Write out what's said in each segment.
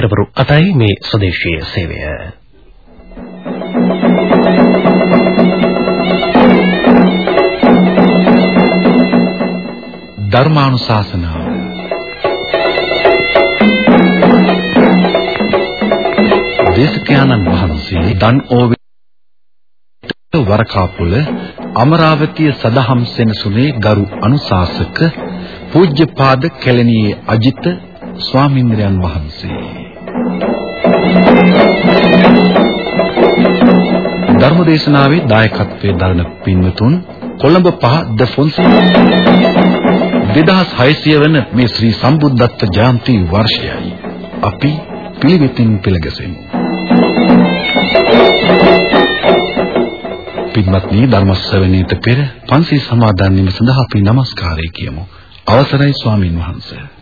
පෙරවරු 8යි මේ ස්වදේශීය සේවය. ධර්මානුශාසනාව දේශකයන්න් වහන්සේ දන් ඕවේ වරකාපුල අමරාවතිය සදහම් සෙනසුනේ ගරු අනුශාසක පූජ්‍යපාද කැලණියේ අජිත ස්වාමින්ද්‍රයන් වහන්සේ ධර්මදේශනාවේ දායකත්වයේ දරන පින්වතුන් කොළඹ පහ ද ෆොන්සි 2600 වන මේ ශ්‍රී සම්බුද්ධත්ව ජයන්ති වර්ෂයයි අපි පිළිවෙතින් පිළිගැසෙමු. පින්වත්නි ධර්ම ශ්‍රවණයට පෙර පන්සල් සමාදන් වීම සඳහා අපි নমස්කාරය කියමු. අවසරයි ස්වාමින් වහන්සේ.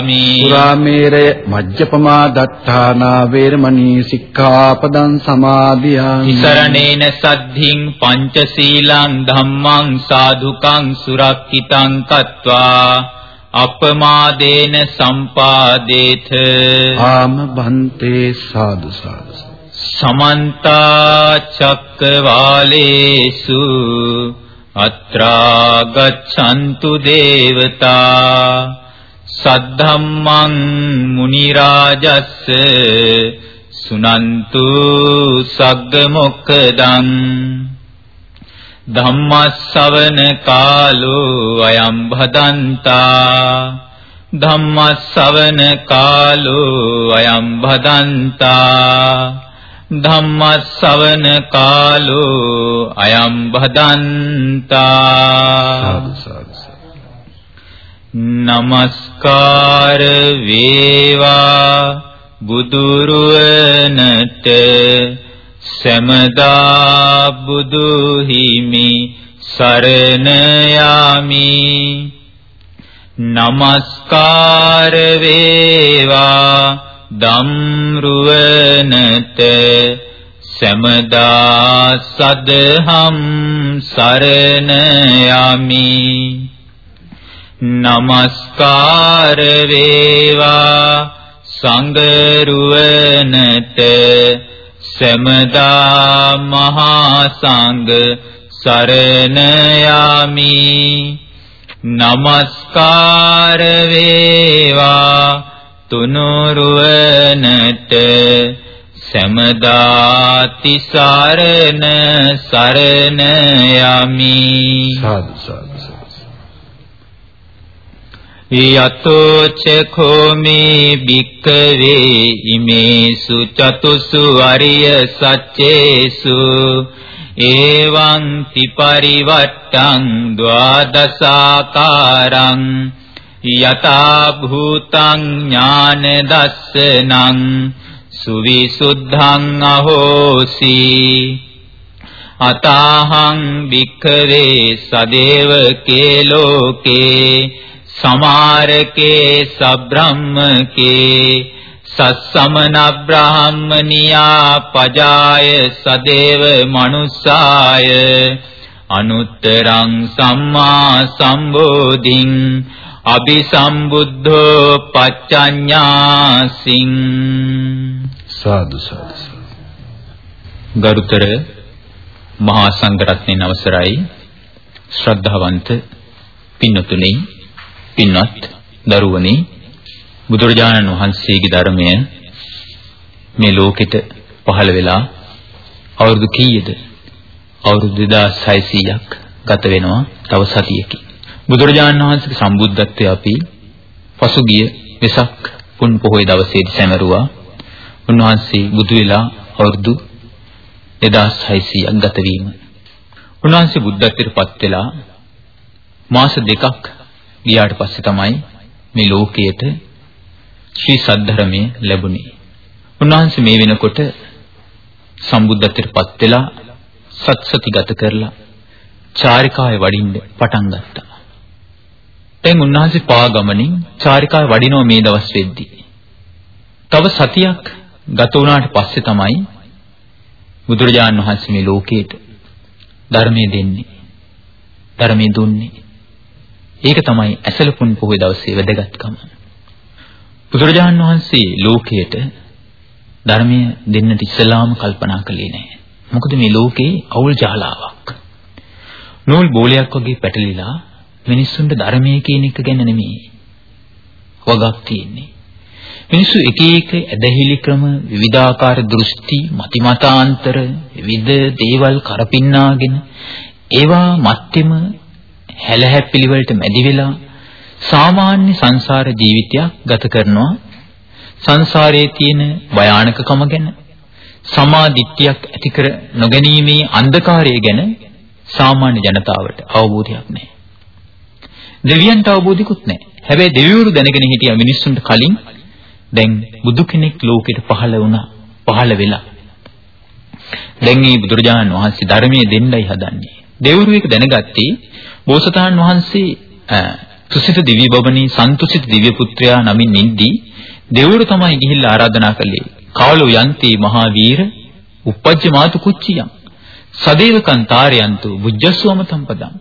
සුරාමේරය මජ්ජපමා දත්තානා වේරමණී සික්ඛාපදං සමාදියාමි ඉසරණේන සද්ධින් පංචශීලං ධම්මං සාධුකං සුරක්ඛිතං කତ୍වා. අපමාදේන සම්පාදේත. ආම බන්තේ සාදු සාදු. සමන්ත චක්කවාලේසු. අත්‍රා ගච්ඡන්තු දේවතා සද්ධම්මං මුනි රාජස්ස සුනන්තු සග්ග මොක්කදං ධම්මස්සවන කාලෝ අයං භදන්තා ධම්මස්සවන කාලෝ අයං භදන්තා ධම්මස්සවන කාලෝ අයං භදන්තා නමස්කාර වේවා බුදුරුවනට සමදා බුදු හිමි සරණ යාමි. නමස්කාර වේවා දම්රුවනට සමදා සදහම් සරණ යමි. නමස්කාර වේවා සංගරුවනට සමදා මහා සංඝ සරණ යමි නමස්කාර වේවා තුනුරුවනට සමදාති සරණ සරණ යමි සාදු සාදු යතෝ චඛෝමි භික්ඛවේ ඉමේසු චතුසු අරිය සච්චේසු එවං තිපරිවට්ටං ද්වාදසාකාරං යතා භූතං ඥාන දස්සනං සුවිසුද්ධං අහෝසි අතාහං භික්ඛවේ සදේවකේ ලෝකේ සමාරකේ සබ්‍රහ්මකේ සස්සමන බ්‍රාහ්මනියා පජාය සදේව මනුස්සාය අනුත්තරං සම්මා සම්බෝධින් අபிසම්බුද්ධෝ පච්චඤ්ඤාසින් සාදු සාදු. ගරුතර මහා සංඝරත්නයන් අවසරයි. ශ්‍රද්ධාවන්ත පින්නතුනි පින්වත් දරුවනි බුදුරජාණන් වහන්සේගේ ධර්මය මේ ලෝකෙට පහළ වෙලා අවුරුදු කීයද අවුරුදු 2600ක් ගත වෙනවා තව සතියකින් බුදුරජාණන් වහන්සේගේ සම්බුද්ධත්වය අපි පසුගිය වෙසක් පුන් පොහොය දවසේදී සැමරුවා. උන්වහන්සේ බුදු වෙලා අවුරුදු 2600ක් ගත වීම. උන්වහන්සේ බුද්ධත්වයට පත් වෙලා මාස දෙකක් ගියාට පස්සේ තමයි මේ ලෝකයට ශ්‍රී සද්ධර්මය ලැබුණේ. උන්වහන්සේ මේ වෙනකොට සම්බුද්ධත්වයට පත් වෙලා සත්සති ගත කරලා චාරිකාවේ වඩින්න පටන් ගත්තා. දැන් උන්වහන්සේ පා ගමනින් චාරිකාවේ වඩිනව මේ දවස් වෙද්දී. තව සතියක් ගත වුණාට පස්සේ තමයි බුදුරජාණන් වහන්සේ මේ ලෝකයට ධර්මයේ දෙන්නේ. ධර්මයේ දුන්නේ. ඒක තමයි ඇසලපුන් පොහොය දවසේ වැදගත්කම. බුදුරජාණන් වහන්සේ ලෝකයට ධර්මය දෙන්නට ඉස්සලාම කල්පනා කළේ නැහැ. මොකද මේ ලෝකේ අවුල් ජාලාවක්. නූල් බෝලයක් වගේ පැටලිලා මිනිස්සුන්ට ධර්මයේ කියන එක ගැන නෙමෙයි වගක් තියෙන්නේ. මිනිස්සු එක එක ඇදහිලි ක්‍රම විවිධාකාර දෘෂ්ටි මතිමතාන්තර විවිධ දේවල් කරපින්නාගෙන ඒවා මැත්තෙම හැලහැප්පිලි වලට මැදි වෙලා සාමාන්‍ය සංසාර ජීවිතයක් ගත කරනවා සංසාරයේ තියෙන භයානකකම ගැන සමාධිත්‍යයක් ඇති කර නොගැනීමේ අන්ධකාරය ගැන සාමාන්‍ය ජනතාවට අවබෝධයක් නැහැ. දෙවියන්ට අවබෝධිකුත් නැහැ. හැබැයි දෙවිවරු දැනගෙන හිටිය මිනිස්සුන්ට කලින් දැන් බුදු කෙනෙක් ලෝකෙට පහළ වුණා. පහළ වෙලා. දැන් මේ බුදුරජාණන් වහන්සේ ධර්මයේ දෙන්නයි හදන්නේ. දෙවිවරු ඒක දැනගත්තේ බෝසතාණන් වහන්සේ තුසිත දිව්‍ය බවණී සන්තුසිත දිව්‍ය පුත්‍රයා නමින් නිද්දී දෙවිවරු තමයි ගිහිල්ලා ආරාධනා කළේ. කාලෝ යන්ති මහා වීර උපජ්ජ මාතු කුච්චියම් සදේවකං තාරයන්තු බුද්ධස්වම සම්පදං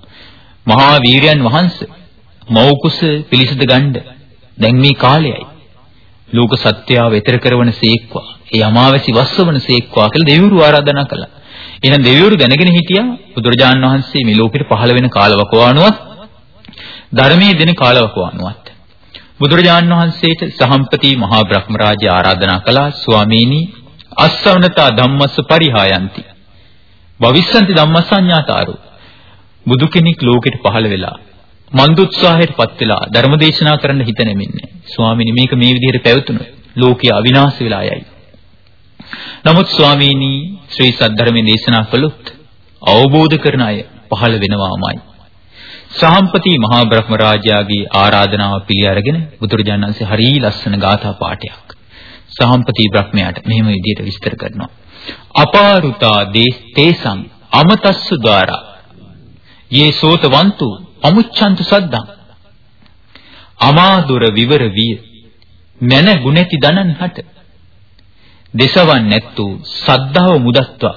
මහා වීරයන් වහන්සේ මෞකුස පිලිසද ගන්න දැන් මේ කාලයයි. ලෝක සත්‍යාව වෙතර කරවන සේක්වා. ඒ අමාවැසි වස්සවන සේක්වා කියලා දෙවිවරු ආරාධනා කළා. එහෙනම් දෙවිවරු දැනගෙන හිටියා බුදුරජාණන් වහන්සේ මේ ලෝකෙට පහළ වෙන කාලවකවානුවත් ධර්මයේ දෙන කාලවකවානුවත්. බුදුරජාණන් වහන්සේට සහම්පති මහා බ්‍රහ්ම රාජ්‍ය ආරාධනා කළා ස්වාමීනි අස්සවනතා ධම්මස්ස පරිහායන්ති. භවිස්සන්ති ධම්මසඤ්ඤාතාරෝ. බුදු කෙනෙක් ලෝකෙට පහළ වෙලා මන්දුත්සාහයටපත් වෙලා ධර්මදේශනා කරන්න හිත නැමෙන්නේ. ස්වාමීනි මේක මේ විදිහට පැවතුනොත් ලෝකය අවිනාශ වෙලා යයි. නමුත් ස්වාමීනි ශ්‍රී සද්ධර්මයේ දේශනා කළොත් අවබෝධ කරන අය පහළ වෙනවාමයි. සහම්පති මහා බ්‍රහ්ම රාජයාගේ ආරාධනාව පිළි අරගෙන බුදුරජාණන් වහන්සේ හරි ලස්සන ගාථා පාඨයක් සහම්පති බ්‍රහ්මයාට මෙහෙම විදිහට විස්තර කරනවා. අපාරුතා දේසං අමතස්සු ద్వාරා යේ සෝතවන්තු අමුච්ඡන්තු සද්දං අමාදුර විවර විය මන ගුණැති දනන් හට දේශවන් නැත්තු සද්ධාව මුදත්වා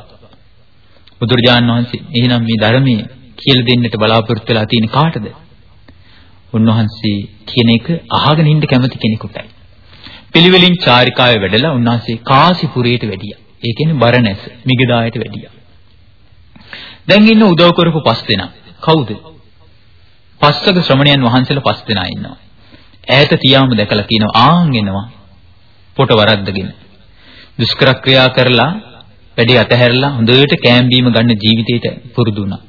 බුදුරජාණන් වහන්සේ එහෙනම් මේ ධර්මයේ කියලා දෙන්නට බලාපොරොත්තු වෙලා තියෙන කාටද? උන්වහන්සේ කියන එක අහගෙන ඉන්න කැමති කෙනෙකුටයි. පිළිවෙලින් චාරිකාවේ වැඩලා උන්වහන්සේ කාසිපුරයට වැඩියා. ඒ කියන්නේ බරණැස මිගදායට වැඩියා. දැන් ඉන්න උදව් කරපු පස් දෙනා. කවුද? පස්සක ශ්‍රමණයන් වහන්සේලා පස් දෙනා ඉන්නවා. ඈත තියාම දැකලා කියනවා ආන් එනවා. පොට වරද්දගෙන. දුෂ්කර ක්‍රියා කරලා වැඩි අතහැරලා හොඳට කෑම්බීම ගන්න ජීවිතේට පුරුදු වුණා.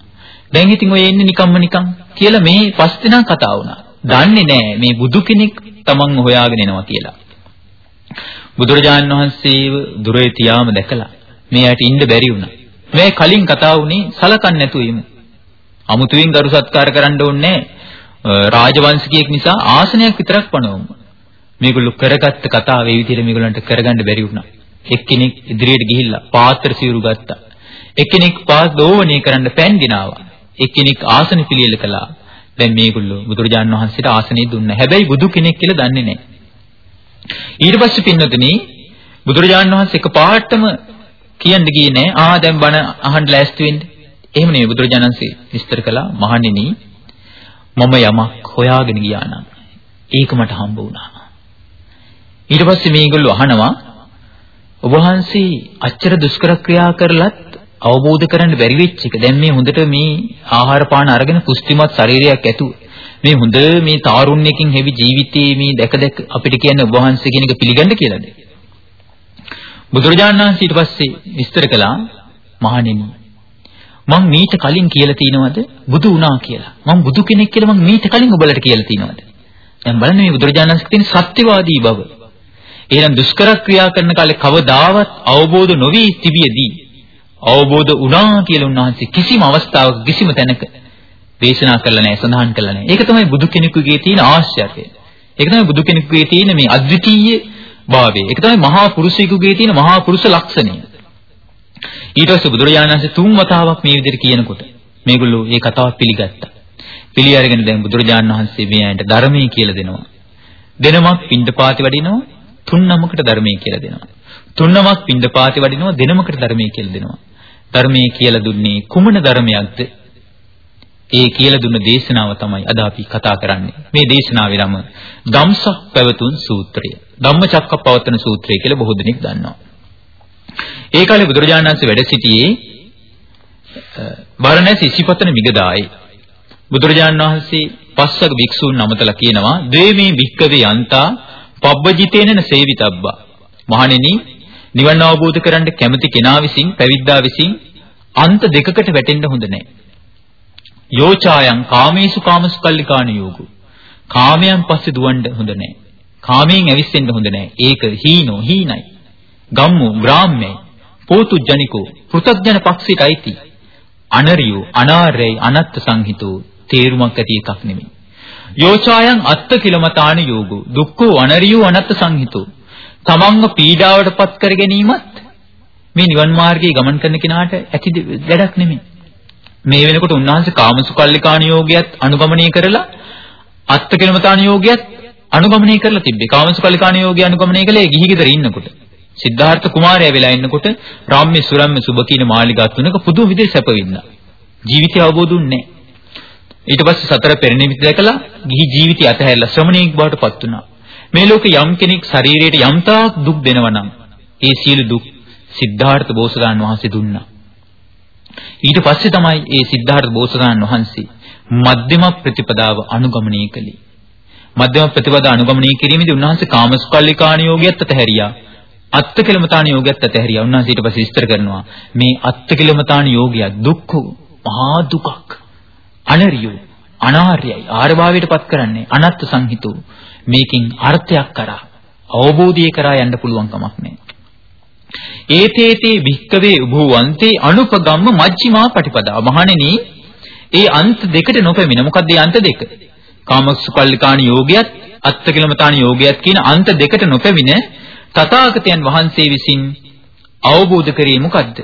දැන් ඉතින් ඔය එන්නේ නිකම්ම නිකම් කියලා මේ පස් දෙනා කතා වුණා. දන්නේ නැහැ මේ බුදු කෙනෙක් තමන් හොයාගෙන එනවා කියලා. බුදුරජාන් වහන්සේව දුරේ තියාම දැකලා මේ ඇයට ඉන්න බැරි වුණා. මේ කලින් කතා වුණේ සලකන්නේ නැතුව ඉමු. අමුතුවෙන් ගරු සත්කාර කරන්න ඕනේ රාජවංශිකයෙක් නිසා ආසනයක් විතරක් පනවමු. මේගොල්ලෝ කරගත්ත කතාව ඒ විදිහට මේගොල්ලන්ට කරගන්න බැරි වුණා. එක්කෙනෙක් ඉදිරියට ගිහිල්ලා පාත්‍ර සිවුරු ගත්තා. එක්කෙනෙක් පාස් දෝවණය කරන්න පෑන් ගෙනාවා. එක්කෙනෙක් ආසන පිළියෙල කළා. දැන් මේගොල්ලෝ බුදුරජාන් වහන්සේට ආසනෙ දුන්නා. හැබැයි බුදු කෙනෙක් කියලා දන්නේ නැහැ. ඊට පස්සේ පින්නතුනි බුදුරජාන් වහන්සේ එකපාරටම කියන්න ගියේ නෑ ආ දැන් බණ අහන්න ලෑස්ති වෙන්න. එහෙම නෙවෙයි බුදුරජාණන් වහන්සේ විස්තර කළා මහණෙනි මම යමක් හොයාගෙන ගියා නම් ඒක මට හම්බ වුණා. ඊට පස්සේ මේගොල්ලෝ අහනවා ඔබ වහන්සේ අච්චර දුෂ්කර ක්‍රියා කරලත් අවබෝධ කරන්න බැරි වෙච්ච එක. දැන් මේ හොඳට මේ ආහාර පාන අරගෙන පුෂ්ටිමත් ශරීරයක් ඇතුව මේ හොඳ මේ තාරුණ්‍යකින් හැවි ජීවිතයේ මේ දැක දැක අපිට කියන්නේ ඔබ වහන්සේ කියන එක පිළිගන්න කියලාද? බුදුරජාණන් වහන්සේ ඊට පස්සේ විස්තර කළා මහණෙනි මම මීට කලින් කියලා තිනවද බුදු වුණා කියලා. මම බුදු කෙනෙක් කියලා මම මීට කලින් ඔබලට කියලා තිනවද? දැන් බලන්න මේ බුදුරජාණන් වහන්සේ තියෙන සත්‍යවාදී බව. එහෙනම් දුෂ්කර ක්‍රියා කරන කාලේ කවදාවත් අවබෝධ නොවි තිබියදී අවබෝධ වුණා කියලා උන්වහන්සේ කිසිම අවස්ථාවක කිසිම තැනක දේශනා කළා නැහැ සඳහන් කළා නැහැ. ඒක තමයි බුදු කෙනෙකුගේ තියෙන ආශ්චර්යය. ඒක තමයි බුදු කෙනෙකුගේ තියෙන මේ අද්විතීය භාවය. ඒක තමයි මහා පුරුෂයෙකුගේ තියෙන මහා පුරුෂ ලක්ෂණය. ඊට පස්සේ බුදුරජාණන් වහන්සේ තුන් වතාවක් මේ විදිහට කියනකොට මේගොල්ලෝ මේ කතාව පිළිගත්තා. පිළි අරගෙන දැන් බුදුරජාණන් වහන්සේ මේ අයට ධර්මයේ කියලා දෙනවා. දෙනමක් පින්ඩපාති වඩිනවා තුන් නමකට ධර්මයේ කියලා දෙනවා. තුන් නමක් පින්ඩපාති වඩිනවා දෙනමකට ධර්මයේ කියලා දෙනවා. ධර්මයේ කියලා දුන්නේ කුමන ධර්මයක්ද? ඒ කියලා දුන්න දේශනාව තමයි අද අපි කතා කරන්නේ. මේ දේශනාවේ නම ධම්සක් පැවතුන් සූත්‍රය. ධම්මචක්කප්පවත්තන සූත්‍රය කියලා බොහෝ දෙනෙක් දන්නවා. ඒ කාලේ බුදුරජාණන් වහන්සේ වැඩ සිටියේ බරණැස් ඉසිපතන මිගදායි. බුදුරජාණන් වහන්සේ පස්වග භික්ෂූන් නමතලා කියනවා ද්වේමේ භික්කවේ යන්තා පබ්බජිතේනන සේවිතබ්බා. මහණෙනි නිවන් අවබෝධ කරගන්න කැමති කෙනා විසින් පැවිද්දා විසින් අන්ත දෙකකට වැටෙන්න හොඳ නැහැ. යෝචායන් කාමේසු කාමසුකල්ලිකාණ යෝගු. කාමයන් පස්සේ දුවන්න හොඳ නැහැ. කාමයෙන් ඇවිස්සෙන්න හොඳ නැහැ. ඒක හීනෝ හීනයි. ගම්මු ග්‍රාම්‍යයි. පෝතු ජනිකෝ පෘථග්ජන පක්ෂයට අයිති. අනරියෝ අනාර්යයි අනත්ත් සංහිතෝ තේරුමක් ඇති එකක් නෙමෙයි. යෝචායන් අත්ත කිලමතාන යෝගෝ දුක්ඛෝ අනරියෝ අනත්ත් සංහිතෝ තමන්ව පීඩාවටපත් කර ගැනීමත් මේ නිවන් මාර්ගයේ ගමන් කරන කෙනාට ඇති වැඩක් නෙමෙයි. මේ වෙනකොට උන්වහන්සේ කාමසුකල්ලිකාණ යෝගයත් අනුගමනය කරලා අත්ත කිලමතාන යෝගයත් අනුගමනය කරලා තිබ්බේ. කාමසුකල්ලිකාණ යෝගය අනුගමනය කළේ ගිහි ගෙදර ඉන්නකොට. සිද්ධාර්ථ කුමාරයා වෙලා ඉන්නකොට රාම්‍ය සුරම්‍ය සුබ කියන මාලිගා තුනක පුදුම විදිහට සැප වින්දා. ජීවිතය අවබෝධුන්නේ ඊට පස්සේ සතර පෙරනිමිති දැකලා ගිහි ජීවිතය අතහැරලා ශ්‍රමණේක් බවට පත් වුණා. මේ ලෝකේ යම් කෙනෙක් ශරීරයට යම් තාක් දුක් දෙනවා නම් ඒ සියලු දුක් සිද්ධාර්ථ බෝසතාණන් වහන්සේ දුන්නා. ඊට පස්සේ තමයි ඒ සිද්ධාර්ථ බෝසතාණන් වහන්සේ මධ්‍යම ප්‍රතිපදාව අනුගමනය කළේ. මධ්‍යම ප්‍රතිපදාව අනුගමනය කිරීමේදී උන්වහන්සේ කාමසුකල්ලිකාණ යෝගයත් අතහැරියා. අත්තකිලමතාන යෝගයත් අතහැරියා. උන්වහන්සේ ඊට පස්සේ විස්තර කරනවා මේ අත්තකිලමතාන යෝගය දුක්ඛ මහා දුකක්. අනරියෝ අනාර්යයි ආරභාවයට පත් කරන්නේ අනත්ත් සංහිතෝ මේකින් අර්ථයක් කරා අවබෝධය කරා යන්න පුළුවන් කමක් නැහැ. ඒතේතේ වික්කවේ උභවන්තේ අනුපගම්ම මජ්ක්‍ධිමා පටිපදා මහණෙනි ඒ අන්ත දෙකට නොපැමිණ මොකද්ද ඒ අන්ත දෙක කාමසුකල්ලිකාණ යෝගයත් අත්තකිලමතාණ යෝගයත් කියන අන්ත දෙකට නොපැමිණ තථාගතයන් වහන්සේ විසින් අවබෝධ කරේ මොකද්ද?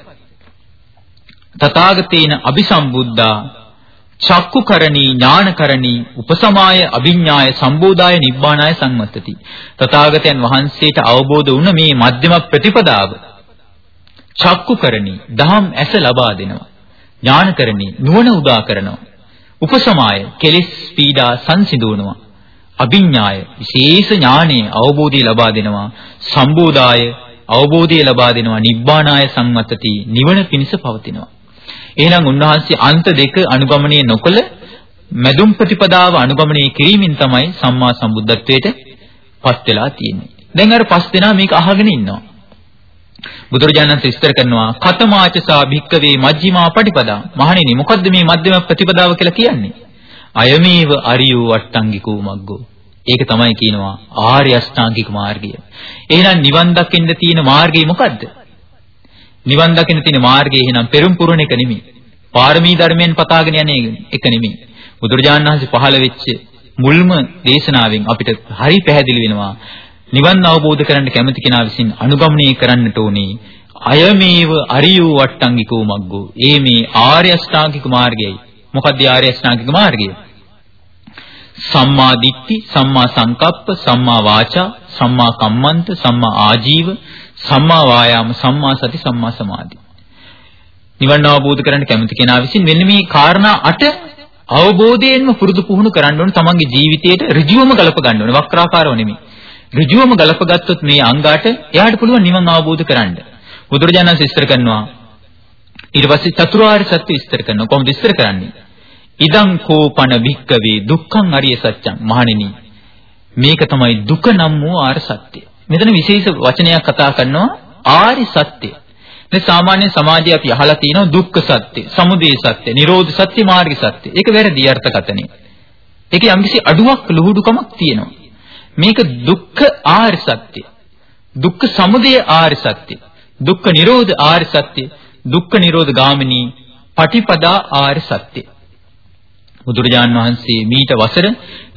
තථාගතේන අபிසම්බුද්ධා චක්කුකරණී ඥානකරණී උපසමාය අභිඥාය සම්බෝධාය නිබ්බානාය සංවත්තති. තථාගතයන් වහන්සේට අවබෝධ වුණ මේ මධ්‍යම ප්‍රතිපදාව චක්කුකරණී දහම් ඇස ලබා දෙනවා. ඥානකරණී නුවණ උදා කරනවා. උපසමාය කෙලිස් පීඩා සංසිඳවනවා. අභිඥාය විශේෂ ඥානයේ අවබෝධය ලබා දෙනවා සම්බෝධාය අවබෝධය ලබා දෙනවා නිබ්බානාය සංවත්තති නිවන පිණිස පවතිනවා එහෙනම් උන්වහන්සේ අන්ත දෙක අනුගමනය නොකළ මැදුම් ප්‍රතිපදාව අනුගමනය කිරීමෙන් තමයි සම්මා සම්බුද්ධත්වයට පත් වෙලා තියෙන්නේ දැන් අර පස් දෙනා මේක අහගෙන ඉන්නවා බුදුරජාණන් විස්තර කරනවා කතමාචසා භික්කවේ මජ්ක්‍ධිමා පටිපදා. මහණෙනි මොකද්ද මේ මධ්‍යම ප්‍රතිපදාව කියලා කියන්නේ? අයමේව අරියෝ අට්ටංගිකෝ මග්ගෝ. ඒක තමයි කියනවා ආර්ය අෂ්ටාංගික මාර්ගය. එහෙනම් නිවන් දකින්න තියෙන මාර්ගය මොකද්ද? නිවන් දකින්න තියෙන මාර්ගය එහෙනම් පෙරම් පුරණ එක නෙමෙයි. පාරමී ධර්මයෙන් පතාගෙන යන එක නෙමෙයි. බුදුරජාණන් වහන්සේ පහළ වෙච්ච මුල්ම දේශනාවෙන් අපිට හරි පැහැදිලි වෙනවා නිවන් අවබෝධ කරගන්න කැමති කෙනා විසින් අනුගමනය කරන්නට ඕනේ අයමේව අරියෝ වට්ටංගිකෝ මග්ගෝ. ඒ මේ ආර්ය අෂ්ටාංගික මාර්ගයයි. මොකක්ද ආර්ය අෂ්ටාංගික මාර්ගය? සම්මා දිට්ඨි, සම්මා සංකප්ප, සම්මා වාචා, සම්මා කම්මන්ත, සම්මා ආජීව, සම්මා වායාම, සම්මා සති, සම්මා සමාධි. නිවන් අවබෝධ කරගන්න කැමති කෙනා විසින් මෙන්න මේ කාරණා අට අවබෝධයෙන්ම පුරුදු පුහුණු කරන්න ඕන තමන්ගේ ජීවිතයට ඍජුවම ගලප ගන්න ඕන වක්‍රාකාරව නෙමෙයි. ඍජුවම ගලපගත්තොත් මේ අංගාට එයාට පුළුවන් නිවන් අවබෝධ කරන්න. බුදුරජාණන් විස්තර කරනවා ඊට පස්සේ චතුරාර්ය සත්‍ය විස්තර කරනවා කොහොමද විස්තර කරන්නේ? ඉදං කෝපන භික්කවේ දුක්ඛං අරිය සත්‍යං මහණෙනි මේක තමයි දුක නම් වූ ආර්ය සත්‍ය. මෙතන විශේෂ වචනයක් කතා කරනවා ආර්ය සත්‍ය. මේ සාමාන්‍ය සමාජයේ අපි අහලා තියෙනවා දුක්ඛ සත්‍ය, සමුදය සත්‍ය, නිරෝධ සත්‍ය, මාර්ග සත්‍ය. ඒක වැරදි අර්ථකථනය. ඒකේ යම්කිසි අඩුවක් ලුහුඩුකමක් තියෙනවා. මේක දුක්ඛ ආර්ය සත්‍ය. දුක්ඛ සමුදය ආර්ය සත්‍ය. දුක්ඛ නිරෝධ ආර්ය සත්‍ය. දුක්ඛ නිරෝධ ගාමිනී පටිපදා ආර්ය සත්‍ය. බුදුරජාන් වහන්සේ මීට වසර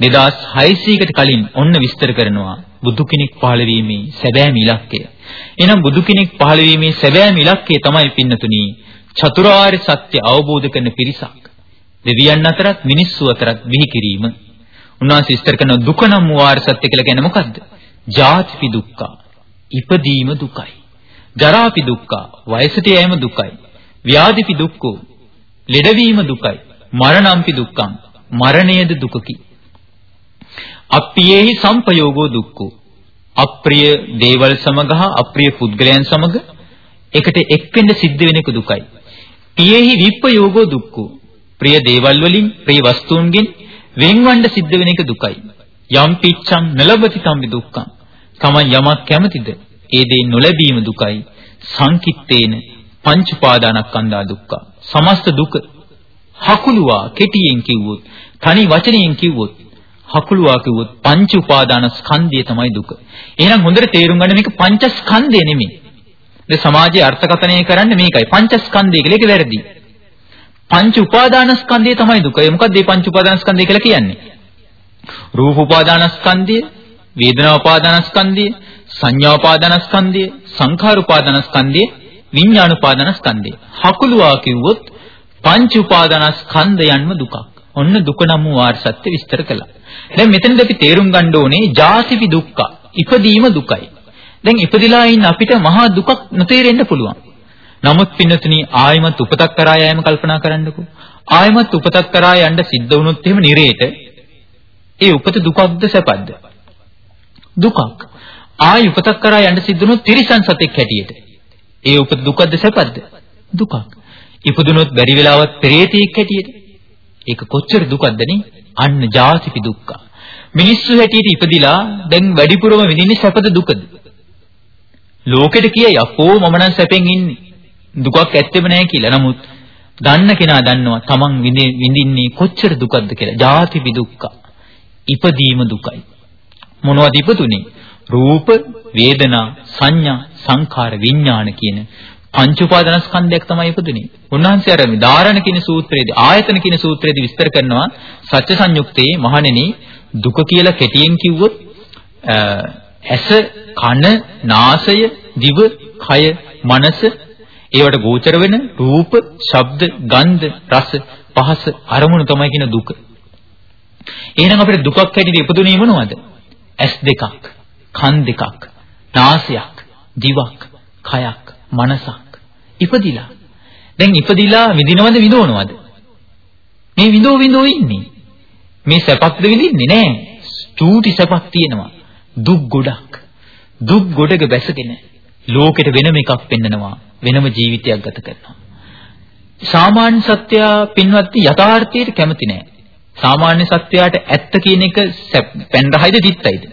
2600කට කලින් ඔන්න විස්තර කරනවා බුදු කෙනෙක් පහළ වීමේ සැබෑම ඉලක්කය. එහෙනම් බුදු කෙනෙක් පහළ වීමේ සැබෑම ඉලක්කය තමයි පින්නතුනි චතුරාර්ය සත්‍ය අවබෝධ කරන පිරිසක්. දෙවියන් අතරත් මිනිස්සු අතරත් විහි කිරීම. උන්වහන්සේ විස්තර කරන දුක නම් වූ ආර්ය සත්‍ය කියලා කියන්නේ මොකද්ද? ජාතිපි දුක්ඛ. ඉපදීම දුකයි. ජරාපි දුක්ඛ. වයසට යෑම දුකයි. ව්‍යාධිපි දුක්ඛෝ. ලෙඩවීම දුකයි. මරණම්පි දුක්ඛං. මරණයද දුකකි. අප්පියේහි සංපයෝගෝ දුක්ඛෝ. අප්‍රිය දේවල් සමග හා අප්‍රිය පුද්ගලයන් සමග එකට එක් වෙන්න සිද්ධ වෙන එක දුකයි. පියේහි විප්පයෝගෝ දුක්ඛෝ. ප්‍රිය දේවල් වලින් ප්‍රිය වස්තුන්ගෙන් වෙන්වන්න සිද්ධ වෙන එක දුකයි. යම් පිච්ඡං නලබති තම්බි දුක්ඛං. තමන් යමක් කැමතිද? ඒ දේ නොලැබීම දුකයි. සංකිට්ඨේන පංච උපාදානස්කන්ධා දුක්ඛ. සමස්ත දුක හකුලුවා කෙටියෙන් කිව්වොත්, තනි වචනයෙන් කිව්වොත්, හකුලුවා කිව්වොත් පංච උපාදානස්කන්ධය තමයි දුක. එහෙනම් හොඳට තේරුම් ගන්න මේක පංචස්කන්ධය නෙමෙයි. මේ සමාජයේ අර්ථකථනය කරන්නේ මේකයි. පංචස්කන්ධය කියලා ඒක වැරදි. පංච උපාදානස්කන්ධය තමයි දුක. ඒ මොකක්ද මේ පංච උපාදානස්කන්ධය කියලා කියන්නේ? රූප උපාදානස්කන්ධය, වේදනා උපාදානස්කන්ධය, සංඥා උපාදානස්කන්ධය, සංඛාර උපාදානස්කන්ධය, විඥාන උපාදානස්කන්ධය. හකුලුවා කිව්වොත් පංච උපාදානස්කන්ධයන්ම දුකක්. ඔන්න දුක නම් වූ වාර සත්‍ය විස්තර කළා. දැන් මෙතනදී අපි තේරුම් ගන්න ඕනේ ජාතිපි දුක්ඛ. ඉපදීම දුකයි. දැන් ඉපදිලා ඉන්න අපිට මහා දුකක් නොතේරෙන්න පුළුවන්. නමුත් පින්නතුනි ආයමත් උපතක් කරා යෑම කල්පනා කරන්නකෝ. ආයමත් උපතක් කරා යන්න සිද්ධ වුණොත් එහෙම නිරේට ඒ උපත දුකක්ද සැපද? දුකක්. ආයි උපතක් කරා යන්න සිද්ධ වුණොත් තිරිසන් සතෙක් හැටියට. ඒ උපත දුකක්ද සැපද? දුකක්. ඉපදුනොත් බැරි වෙලාවත් පෙරේතෙක් හැටියට. ඒක කොච්චර දුකක්ද නේ? අන්න ජාතිපි දුක්ඛ. මිනිස්සු හැටියට ඉපදිලා දැන් වැඩිපුරම විඳින්නේ සැපද දුකද? ලෝකෙට කියයි අපෝ මම නම් සැපෙන් ඉන්නේ. දුකක් ඇත්තෙම නැහැ කියලා. නමුත් දන්න කෙනා දන්නවා තමන් විඳින්නේ කොච්චර දුකක්ද කියලා. ජාතිපි දුක්ඛ. ඉපදීම දුකයි. මොනවද ඉපදුනේ? රූප, වේදනා, සංඥා, සංඛාර, විඥාන කියන පංච උපාදානස්කන්ධයක් තමයි ඉපදුනේ. උන්වහන්සේ අර ධාරණ කියන සූත්‍රයේදී ආයතන කියන සූත්‍රයේදී විස්තර කරනවා සත්‍ය සංයුක්තේ මහණෙනි දුක කියලා කෙටියෙන් කිව්වොත් ඇස, කන, නාසය, දිව, කය, මනස ඒවට ගෝචර වෙන රූප, ශබ්ද, ගන්ධ, රස, පහස අරමුණු තමයි කියන දුක. එහෙනම් අපිට දුකක් හැටියට ඉපදුනේ මොනවද? ඇස් දෙකක්, කන් දෙකක්, නාසයක්, දිවක්, කයක්, මනසක්. ඉපදිලා. දැන් ඉපදිලා විඳිනවද විඳවනවද? මේ විඳෝ විඳෝ ඉන්නේ. මේ සැපක්ද විඳින්නේ නෑ. චූටි සැපක් තියෙනවා. දුක් ගොඩක්. දුක් ගොඩක බැසගෙන ලෝකෙට වෙනම එකක් පෙන්නනවා. වෙනම ජීවිතයක් ගත කරනවා. සාමාන්‍ය සත්‍යය පින්වත්ටි යථාර්ථයට කැමති නෑ. සාමාන්‍ය සත්‍යයට ඇත්ත කියන එක පැන් රහයිද තිත්තයිද?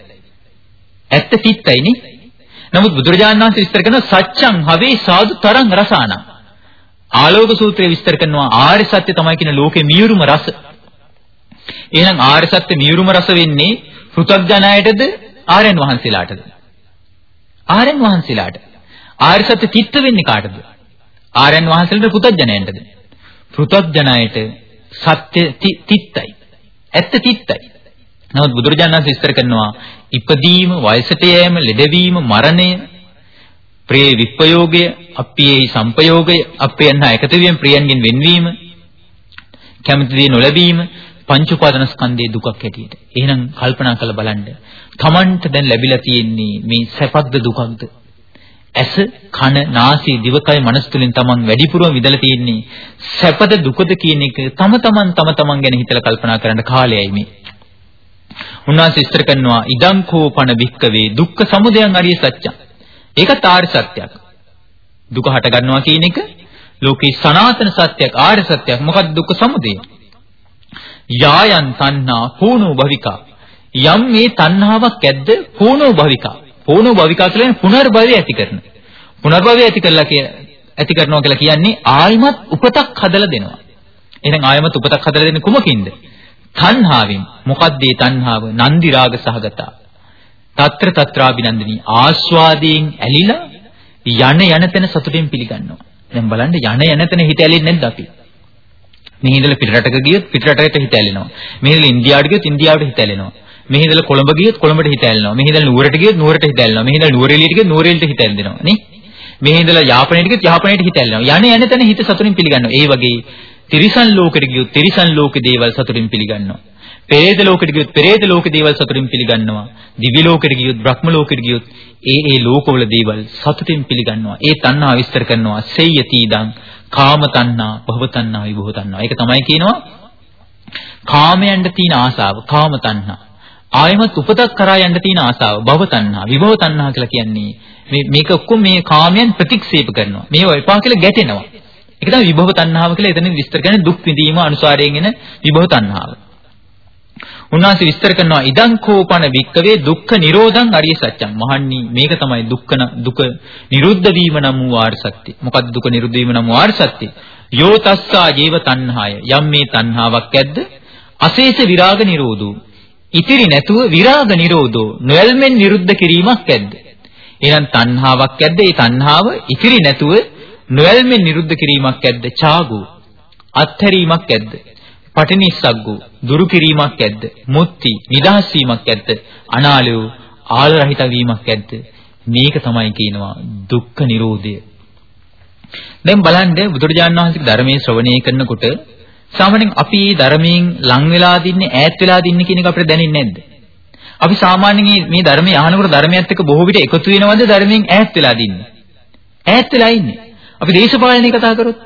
ඇත්ත තිත්තයිනේ. නමුත් බුදුරජාණන් වහන්සේ විස්තර කරන සත්‍යං හවේ සාදු තරං රසාන. ආලෝක සූත්‍රය විස්තර කරනවා ආර්ය සත්‍ය තමයි කියන ලෝකේ මියුරුම රස. එහෙනම් ආර්ය සත්‍ය මියුරුම රස වෙන්නේ පෘථග්ජනයටද ආර්යයන් වහන්සේලාටද? ආර්යයන් වහන්සේලාට. ආර්ය සත්‍ය චිත්ත වෙන්නේ කාටද? ආර්යයන් වහන්සේලාට පෘථග්ජනයන්ටද? පෘථග්ජනයට සත්‍ය තිත්තයි. ඇත්ත තිත්තයි. නමුත් බුදුරජාණන් වහන්සේ විස්තර කරනවා ඉපදීම, වයසට යෑම, ලෙඩවීම, මරණය, ප්‍රේ විප්පයෝගය, අප්පියේ සංපයෝගය, අප්පියන් හා එකතු වීම, ප්‍රියන්ගෙන් වෙන්වීම, කැමති දේ නොලැබීම, පංච උපාදාන ස්කන්ධයේ දුකක් හැටියට. එහෙනම් කල්පනා කරලා බලන්න. Tamanට දැන් ලැබිලා තියෙන්නේ මේ සැපක්ද දුකක්ද? ඇස, කන, නාසය, දිවකය, මනස තුලින් Taman වැඩිපුරම විඳලා තියෙන්නේ සැපද දුකද කියන එක තම තමන් තම තමන් ගැන හිතලා කල්පනා කරන්න කාලයයි මේ. උන්වහන්සේ විස්තර කරනවා ඉදං කෝපන වික්කවේ දුක්ඛ සමුදයං අරිය සත්‍යං. ඒකත් ආර්ය සත්‍යයක්. දුක හට ගන්නවා කියන එක ලෝකේ සනාතන සත්‍යයක් ආර්ය සත්‍යයක්. මොකක්ද දුක්ඛ සමුදය? යායන් තණ්හා පූර්ණෝ භවිකා. යම් මේ තණ්හාවක් ඇද්ද පූර්ණෝ භවිකා. පූර්ණෝ භවිකා කියන්නේ පුනර්භවය ඇති කරන. පුනර්භවය ඇති කරලා කිය ඇති කරනවා කියලා කියන්නේ ආයිමත් උපතක් හදලා දෙනවා. එහෙනම් ආයමත් උපතක් හදලා දෙන්නේ කුමකින්ද? තණ්හාවෙන්. මොකක්ද මේ තණ්හාව? නන්දි රාග සහගතා. తත්‍ර తත්‍රාබිනන්දිනී ආස්වාදයෙන් ඇලිලා යන යන තැන සතුටින් පිළිගන්නවා. දැන් බලන්න යන යන තැන හිත ඇලෙන්නේ නැද්ද අපි? මෙහි ඉඳලා පිටරටක ගියොත් පිටරටකට හිත ඇලෙනවා. මෙහි ඉඳලා ඉන්දියාවට ගියොත් ඉන්දියාවට හිත ඇලෙනවා. මෙහි ඉඳලා කොළඹ ගියොත් කොළඹට හිත ඇලෙනවා. මෙහි ඉඳලා නුවරට ගියොත් නුවරට හිත ඇලෙනවා. මෙහි ඉඳලා නුවරඑළියට ගියොත් නුවරඑළියට හිත ඇලෙනවා නේ. මෙහි ඉඳලා යාපනයට ගියොත් යාපනයට හිත ඇලෙනවා. යන යන තැන හිත සතුටින් පිළිගන්නවා. ඒ වගේ තිරිසන් ලෝකෙට ගියොත් තිරිසන් ලෝකේ දේවල් සතුටින් පිළිගන්නවා. පෙරේත ලෝකෙට ගියොත් පෙරේත ලෝකේ දේවල් සතුටින් පිළිගන්නවා. දිවි ලෝකෙට ගියොත් බ්‍රහ්ම ලෝකෙට ගියොත් ඒ ඒ ලෝකවල දේවල් සතුටින් පිළිගන්නවා. ඒ තණ්හා විස්තර කරනවා. සෙය්‍යතිදං කාම තණ්හා, භව තණ්හා, විභව තණ්හා. ඒක තමයි කියනවා කාමයන්ට තියෙන ආසාව, කාම තණ්හා. ආයමත් උපතක් කරා යන්න තියෙන ආසාව, භව තණ්හා, විභව තණ්හා කියලා කියන්නේ මේ මේක ඔක්කොම මේ කාමයන් ප්‍රතික්ෂේප කරනවා. මේවා එපා කියලා ගැටෙනවා. ඒක තමයි විභව තණ්හාව කියලා එතනින් විස්තර කරන්නේ දුක් විඳීම අනුසාරයෙන් එන විභව තණ්හාව. උන්වහන්සේ විස්තර කරනවා ඉදං කෝපන වික්කවේ දුක්ඛ නිරෝධං අරිය සත්‍යං. මහන්නි මේක තමයි දුක්ඛ දුක නිරුද්ධ වීම නම් වූ ආර්ය සත්‍ය. මොකද්ද දුක නිරුද්ධ වීම නම් වූ ආර්ය සත්‍ය? යෝ තස්සා ජීව තණ්හාය. යම් මේ තණ්හාවක් ඇද්ද? අශේෂ විරාග නිරෝධෝ. ඉතිරි නැතුව විරාග නිරෝධෝ නොයල්මෙන් නිරුද්ධ කිරීමක් ඇද්ද? එහෙනම් තණ්හාවක් ඇද්ද? ඒ තණ්හාව ඉතිරි නැතුව නොයල්මෙන් නිරුද්ධ කිරීමක් ඇද්ද? චාගෝ. අත්හැරීමක් ඇද්ද? පටිනිස්සග්ගු. දුරු කිරීමක් ඇද්ද? මුත්‍ති. නිදහස් වීමක් ඇද්ද? අනාලයෝ ආල රහිත වීමක් ඇද්ද? මේක තමයි කියනවා දුක්ඛ නිරෝධය. දැන් බලන්න බුදුරජාණන් වහන්සේගේ ධර්මයේ ශ්‍රවණය කරනකොට සාමාන්‍යයෙන් අපි මේ ධර්මයෙන් ලං වෙලා දින්නේ ඈත් වෙලා දින්නේ කියන එක අපිට දැනෙන්නේ නැද්ද? අපි සාමාන්‍යයෙන් මේ ධර්මය අහනකොට ධර්මයත් එක්ක බොහෝ විට එකතු වෙනවද ධර්මයෙන් ඈත් වෙලා දින්නේ? ඈත් වෙලා ඉන්නේ. අපි දේශපාලනය කතා කරොත්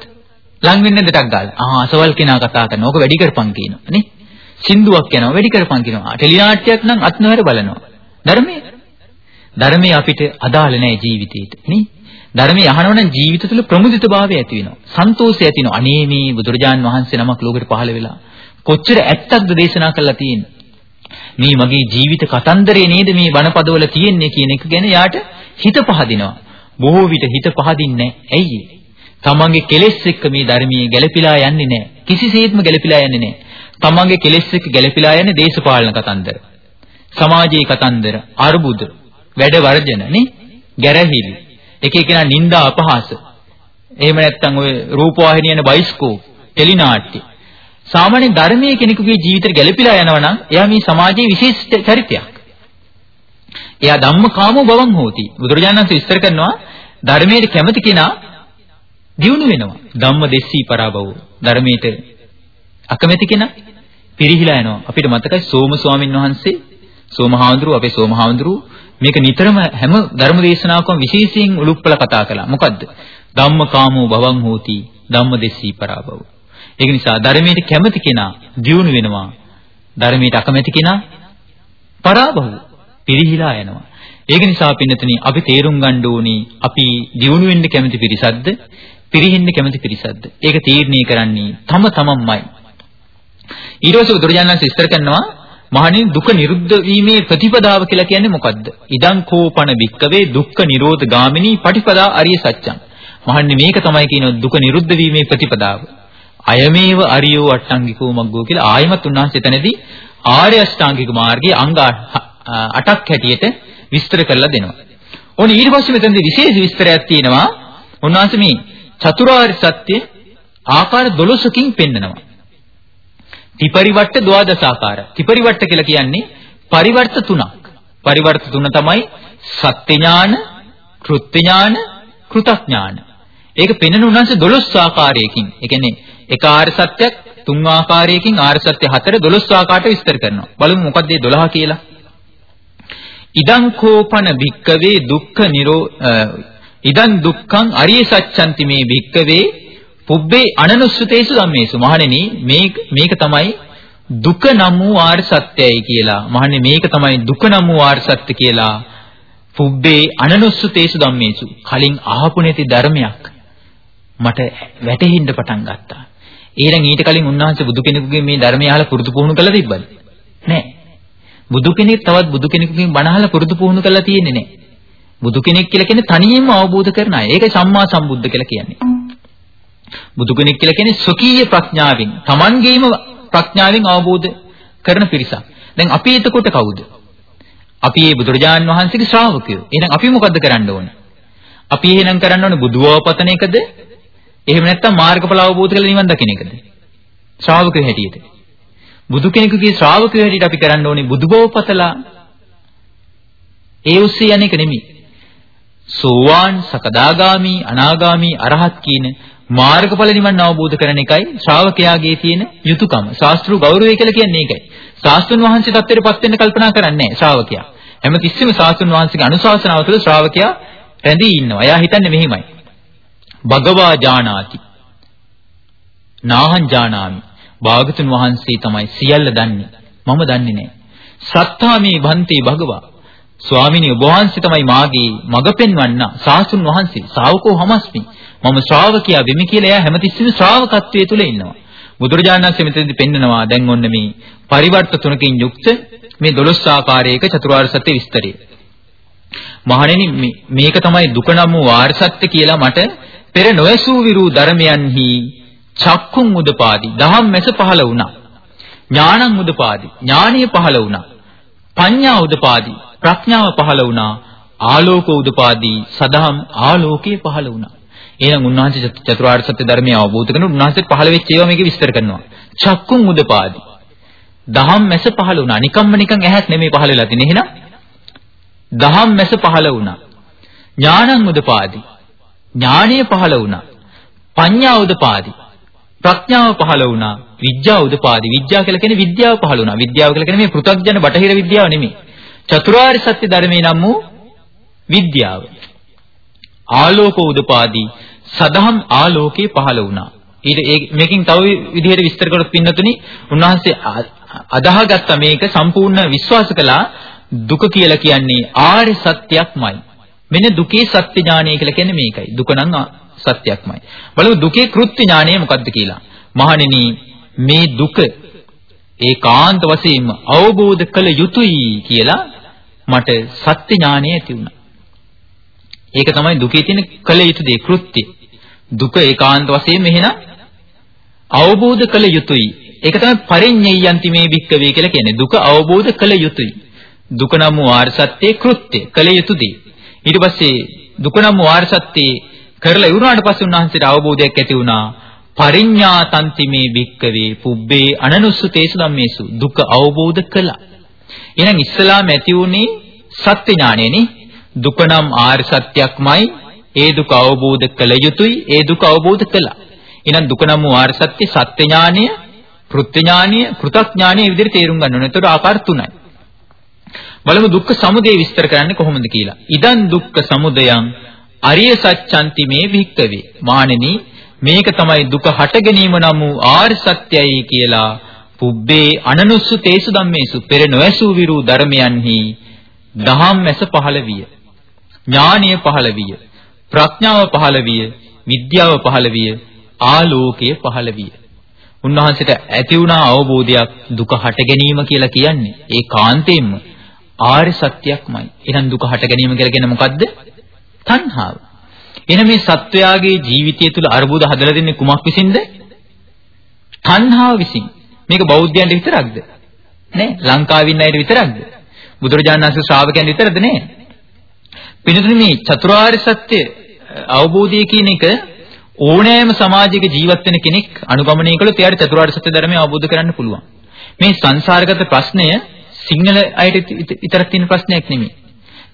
ලං වෙන්නේ දෙටක් ගාලා. ආ අසවල් කෙනා කතා කරනවා. ඕක වැඩි කරපන් කියනවා නේ. සින්දුවක් කියනවා වැඩි කරපන් කියනවා. ටෙලි නාට්‍යයක් නම් අත් නොහැර බලනවා. ධර්මයේ ධර්මයේ අපිට අදාළ නැහැ ජීවිතේට නේ. ධර්මයේ අහනවනම් ජීවිත තුළ ප්‍රමුදිතභාවය ඇති වෙනවා. සන්තෝෂය ඇති වෙනවා. අනේ මේ බුදුරජාන් වහන්සේ නමක් ලෝකෙට පහළ වෙලා කොච්චර ඇත්තක්ද දේශනා කළා තියෙන්නේ. මේ මගේ ජීවිත කතන්දරේ නේද මේ බණපදවල තියෙන්නේ කියන එක ගැන යාට හිත පහදිනවා. බොහෝ විට හිත පහදින්නේ නැහැ. ඇයි තමන්ගේ කෙලෙස් එක්ක මේ ධර්මයේ ගැළපීලා යන්නේ නැහැ. කිසිසේත්ම ගැළපීලා යන්නේ නැහැ. තමන්ගේ කෙලෙස් එක්ක ගැළපීලා යන්නේ දේශපාලන කතන්දර. සමාජීය කතන්දර, අරුබුද, වැඩ වර්ජන නේ? ගැරහිලි. එක එකනා නිന്ദා අපහාස. එහෙම නැත්නම් ඔය රූපවාහිනිය යන බයිස්කෝප්, ටෙලිනාට්‍ය. සාමාන්‍ය ධර්මයේ කෙනෙකුගේ ජීවිතේට ගැළපීලා යනවා නම් එයා මේ සමාජයේ විශේෂ චරිතයක්. එයා ධම්මකාමෝ බවං හෝති. බුදුරජාණන් වහන්සේ විස්තර කරනවා ධර්මයේ කැමති කෙනා දියුණු වෙනවා. ධම්ම දෙස්සී පරාභව. ධර්මයට අකමැති කෙනා පිරිහිලා යනවා. අපිට මතකයි සෝම ස්වාමීන් වහන්සේ සෝමහාඳුරු අපේ සෝමහාඳුරු මේක නිතරම හැම ධර්ම දේශනාවකම විශේෂයෙන් උලුප්පල කතා කළා. මොකද්ද? ධම්මකාමෝ භවං හෝති ධම්ම දෙස්සී පරාභව. ඒක නිසා ධර්මයට කැමති කෙනා දියුණු වෙනවා. ධර්මයට අකමැති කෙනා පරාභව පිරිහිලා යනවා. ඒක නිසා පින්නතනි අපි තේරුම් ගන්න ඕනි අපි දියුණු වෙන්න කැමති පිරිසක්ද පිරිහින්න කැමති පිරිසක්ද? ඒක තීරණය කරන්නේ තම තමන්මයි. ඊට පස්සේ බුදුරජාණන් වහන්සේ ඉස්තර කරනවා මහණෙනි දුක නිරුද්ධ වීමේ ප්‍රතිපදාව කියලා කියන්නේ මොකද්ද? ඉදං කෝපන වික්කවේ දුක්ඛ නිරෝධ ගාමිනී පටිපදා අරිය සත්‍යං. මහන්නේ මේක තමයි කියන දුක නිරුද්ධ වීමේ ප්‍රතිපදාව. අයමේව අරියෝ අට්ටංගිකෝ මග්ගෝ කියලා ආයමත් උන්වහන්සේ එතනදී ආර්ය අෂ්ටාංගික මාර්ගයේ අංග 8ක් හැටියට විස්තර කරලා දෙනවා. ඕනි ඊට පස්සේ මෙතනදී විශේෂ විස්තරයක් තියෙනවා. උන්වහන්සේ මේ චතුරාර්ය සත්‍ය ආකාර 12කින් පෙන්නනවා. ත්‍රිපරිවට්ට ද්වාදසාකාර. ත්‍රිපරිවට්ට කියලා කියන්නේ පරිවර්ත තුනක්. පරිවර්ත තුන තමයි සත්‍ය ඥාන, කෘත්‍ය ඥාන, කෘතඥාන. ඒක පෙන්වන උන්වහන්සේ 12 ආකාරයකින්. ඒ කියන්නේ එක ආර්ය සත්‍යයක් තුන් ආකාරයකින් ආර්ය සත්‍ය හතර 12 ආකාරයට විස්තර කරනවා. බලමු මොකක්ද මේ 12 කියලා. ඉදං කෝපන භික්කවේ දුක්ඛ නිරෝ ඉදං දුක්ඛං අරිය සත්‍යන්ති මේ භික්කවේ පුබ්බේ අනනුස්සතේසු ධම්මේසු මහණෙනි මේක මේක තමයි දුක නම් වූ ආර්ය සත්‍යයි කියලා. මහණෙනි මේක තමයි දුක නම් වූ ආර්ය සත්‍ය කියලා. පුබ්බේ අනනුස්සතේසු ධම්මේසු කලින් අහපු නැති ධර්මයක් මට වැටහෙන්න පටන් ගත්තා. ඊළඟ ඊට කලින් උන්වහන්සේ බුදු කෙනෙකුගෙන් මේ ධර්මය අහලා පුරුදු පුහුණු කළා තිබ්බද? නෑ. බුදු කෙනෙක් තවත් බුදු කෙනෙකුගෙන් බණ අහලා පුරුදු පුහුණු කළා තියෙන්නේ නෑ. බුදු කෙනෙක් කියලා කියන්නේ තනියෙන්ම අවබෝධ කරන අය. ඒකයි සම්මා සම්බුද්ධ කියලා කියන්නේ. බුදු කෙනෙක් කියලා කියන්නේ ස්වකීය ප්‍රඥාවෙන්, Tamangeema ප්‍රඥාවෙන් අවබෝධ කරන පිරිසක්. දැන් අපි එතකොට කවුද? අපි මේ බුදුරජාණන් වහන්සේගේ ශ්‍රාවකයෝ. එහෙනම් අපි මොකද්ද කරන්න ඕන? අපි එහෙනම් කරන්න ඕනේ බුදුවපතන එකද? එහෙම නැත්නම් මාර්ගඵල අවබෝධ කරලා නිවන් දකින්න එකද? ශ්‍රාවකයෝ හැටියට. බුදු කෙනෙකුගේ ශ්‍රාවකයෝ හැටියට අපි කරන්න ඕනේ බුදුබවපතලා ඒ උස්සේ යන්නේක නෙමෙයි. සෝවාන්, සකදාගාමි, අනාගාමි, අරහත් කියන මාර්ගඵල නිවන් අවබෝධ කරන එකයි ශ්‍රාවකයාගේ තියෙන යුතුයකම. ශාස්ත්‍රීය ගෞරවය කියලා කියන්නේ ඒකයි. ශාස්ත්‍රඥ වහන්සේ තත්ත්වයටපත් වෙන්න කල්පනා කරන්නේ නැහැ ශ්‍රාවකයා. හැමතිස්සෙම ශාස්ත්‍රඥ වහන්සේගේ අනුශාසනාව තුළ ශ්‍රාවකයා රැඳී ඉන්නවා. එයා හිතන්නේ මෙහෙමයි. භගවා ජානාති. නාහං ජානාමි. භාගතුන් වහන්සේ තමයි සියල්ල දන්නේ. මම දන්නේ නැහැ. සත්තාමේ භන්තේ භගවා. ස්වාමිනී ඔබ වහන්සේ තමයි මාගේ මඟ පෙන්වන්න. සාසුන් වහන්සේ ශාවකෝ හමස්මි. මම ශ්‍රාවකයා වෙමි කියලා එයා හැමතිස්සෙම ශ්‍රාවකත්වයේ තුල ඉන්නවා. බුදුරජාණන් වහන්සේ මෙතනදී පෙන්නනවා දැන් ඔන්න මේ පරිවර්ත තුනකින් යුක්ත මේ 12 ආකාරයක චතුරාර්ය සත්‍ය විස්තරය. මහණෙනි මේක තමයි දුක නම් වූ වාර්ය සත්‍ය කියලා මට පෙර නොයසූ විරු ධර්මයන්හි චක්කුම් උදපාදි දහම් මැස පහළ වුණා. ඥානං උදපාදි ඥානිය පහළ වුණා. පඤ්ඤා උදපාදි ප්‍රඥාව පහළ වුණා. ආලෝක උදපාදි සදහම් ආලෝකයේ පහළ වුණා. එහෙනම් උන්වහන්සේ චතුරාර්ය සත්‍ය ධර්මය අවබෝධ කරගෙන උන්වහන්සේ පහළ වෙච්ච ඒවා මේක විස්තර කරනවා. චක්කුම් උදපාදි. දහම් මැස පහළ වුණා. නිකම්ම නිකන් ඇහක් නෙමෙයි පහළ වෙලා තියෙන්නේ. එහෙනම් දහම් මැස පහළ වුණා. ඥානං උදපාදි. ඥානීය පහළ වුණා. පඤ්ඤා උදපාදි. ප්‍රඥාව පහළ වුණා. විද්‍යාව උදපාදි. විද්‍යාව කියලා කියන්නේ විද්‍යාව පහළ වුණා. විද්‍යාව කියලා කියන්නේ මේ පෘථග්ජන බටහිර විද්‍යාව නෙමෙයි. චතුරාර්ය සත්‍ය ධර්මයේ නම් වූ විද්‍යාව. ආලෝක උදපාදී සදහම් ආලෝකේ පහළ වුණා. ඊට මේකෙන් තව විදිහට විස්තර කරොත් පින්නතුනි උන්වහන්සේ අදාහගත්ත මේක සම්පූර්ණ විශ්වාස කළා දුක කියලා කියන්නේ ආර්ය සත්‍යයක්මයි. මෙන්න දුකේ සත්‍ය ඥානය කියලා කියන්නේ මේකයි. දුක නම් සත්‍යයක්මයි. බලමු දුකේ කෘත්‍ය ඥානය මොකක්ද කියලා. මහණෙනි මේ දුක ඒකාන්ත වශයෙන්ම අවබෝධ කළ යුතුයි කියලා මට සත්‍ය ඥානය ඇති වුණා. ඒක තමයි දුකේ තියෙන කළ යුතු දේ කෘත්‍ය. දුක ඒකාන්ත වශයෙන් එහෙනම් අවබෝධ කළ යුතුයි. ඒක තමයි පරිඤ්ඤයන්ති මේ භික්කවේ කියලා කියන්නේ. දුක අවබෝධ කළ යුතුයි. දුක නම් වූ ආර්ය සත්‍යයේ කෘත්‍ය කළ යුතු දේ. ඊට පස්සේ දුක නම් වූ ආර්ය සත්‍යයේ කරලා ඉවරනාට පස්සේ උන්වහන්සේට අවබෝධයක් ඇති වුණා. පරිඤ්ඤාතන්ති මේ භික්කවේ පුබ්බේ අනනුස්සතේසු ධම්මේසු දුක අවබෝධ කළා. එහෙනම් ඉස්ලාම ඇති වුණේ සත්‍ය ඥානෙනේ. දුක නම් ආර්ය සත්‍යක්මයි. ඒ දුක අවබෝධ කළ යුතුයි. ඒ දුක අවබෝධ කළා. එහෙනම් දුක නම් ආර්ය සත්‍ය සත්‍ය ඥානය, කෘත්‍ය ඥානය, කෘතඥානය විදිහට තේරුම් ගන්න ඕනේ. ඒතකොට ආකාර තුනයි. බලමු දුක්ඛ සමුදය විස්තර කරන්නේ කොහොමද කියලා. ඉදන් දුක්ඛ සමුදයං අරිය සත්‍යන්ති මේ වික්කවේ. මානෙනි මේක තමයි දුක හට ගැනීම නම් වූ ආර්ය සත්‍යයි කියලා පුබ්බේ අනනුස්සු තේසු ධම්මේසු පෙර නොඇසූ විරු ධර්මයන්හි දහම් මැස පහළ විය. ඥානීය පහළ විය. ප්‍රඥාව පහළ විය. විද්‍යාව පහළ විය. ආලෝකය පහළ විය. උන්වහන්සේට ඇති වුණා අවබෝධයක් දුක හට ගැනීම කියලා කියන්නේ ඒ කාන්තේම ආර්ය සත්‍යයක්මයි. එහෙනම් දුක හට ගැනීම කියලා කියන්නේ මොකද්ද? තණ්හාව. එහෙනම් මේ සත්වයාගේ ජීවිතය තුළ අරුබුද හදලා දෙන්නේ කුමක් විසින්ද? තණ්හාව විසින්. මේක බෞද්ධයන්ට විතරක්ද? නෑ. ලංකාවේ ඉන්න අයට විතරක්ද? බුදුරජාණන් වහන්සේ ශ්‍රාවකයන් විතරද නෑ? පිළිතුරු මේ චතුරාර්ය සත්‍ය අවබෝධය කියන එක ඕනෑම සමාජයක ජීවත් වෙන කෙනෙක් අනුගමනය කළොත් එයාට චතුරාර්ය සත්‍ය ධර්මය අවබෝධ කරගන්න පුළුවන්. මේ සංසාරගත ප්‍රශ්නය සිංහල අයට විතරක් තියෙන ප්‍රශ්නයක් නෙමෙයි.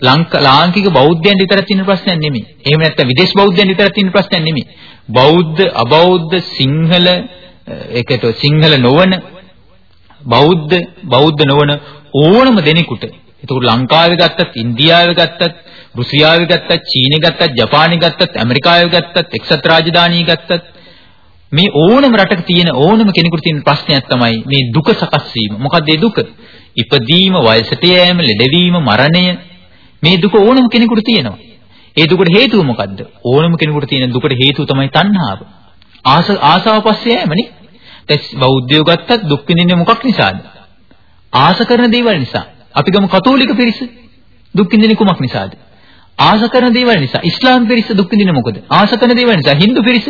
ලාංකික බෞද්ධයන්ට විතරක් තියෙන ප්‍රශ්නයක් නෙමෙයි. එහෙම නැත්නම් විදේශ බෞද්ධයන්ට විතරක් තියෙන ප්‍රශ්නයක් නෙමෙයි. බෞද්ධ අබෞද්ධ සිංහල ඒකට සිංහල නොවන බෞද්ධ බෞද්ධ නොවන ඕනම දෙනෙකුට එතකොට ලංකාවේ ගත්තත් ඉන්දියාවේ ගත්තත් රුසියාවේ ගත්තත් චීනේ ගත්තත් ජපානේ ගත්තත් ඇමරිකාවේ ගත්තත් එක්සත් රාජධානිය ගත්තත් මේ ඕනම රටක තියෙන ඕනම කෙනෙකුට තියෙන ප්‍රශ්නයක් තමයි මේ දුක සකස් වීම. මොකක්ද ඒ දුක? ඉපදීම, වයසට යෑම, ලෙඩවීම, මරණය මේ දුක ඕනම කෙනෙකුට තියෙනවා. ඒ දුකට හේතුව මොකද්ද? ඕනම කෙනෙකුට තියෙන දුකට හේතුව තමයි තණ්හාව. ආස ආසාව පස්සේ යෑමනේ. දැන් බෞද්ධයෝ ගත්තත් දුක් විඳින්නේ මොකක් නිසාද? ආස කරන දේවල් නිසා. අපි ගමු කතෝලික පිරිස දුක් විඳින්නේ කුමක් නිසාද? ආස කරන දේවල් නිසා. ඉස්ලාම් පිරිස දුක් විඳින්නේ මොකද? ආස කරන දේවල් නිසා. Hindu පිරිස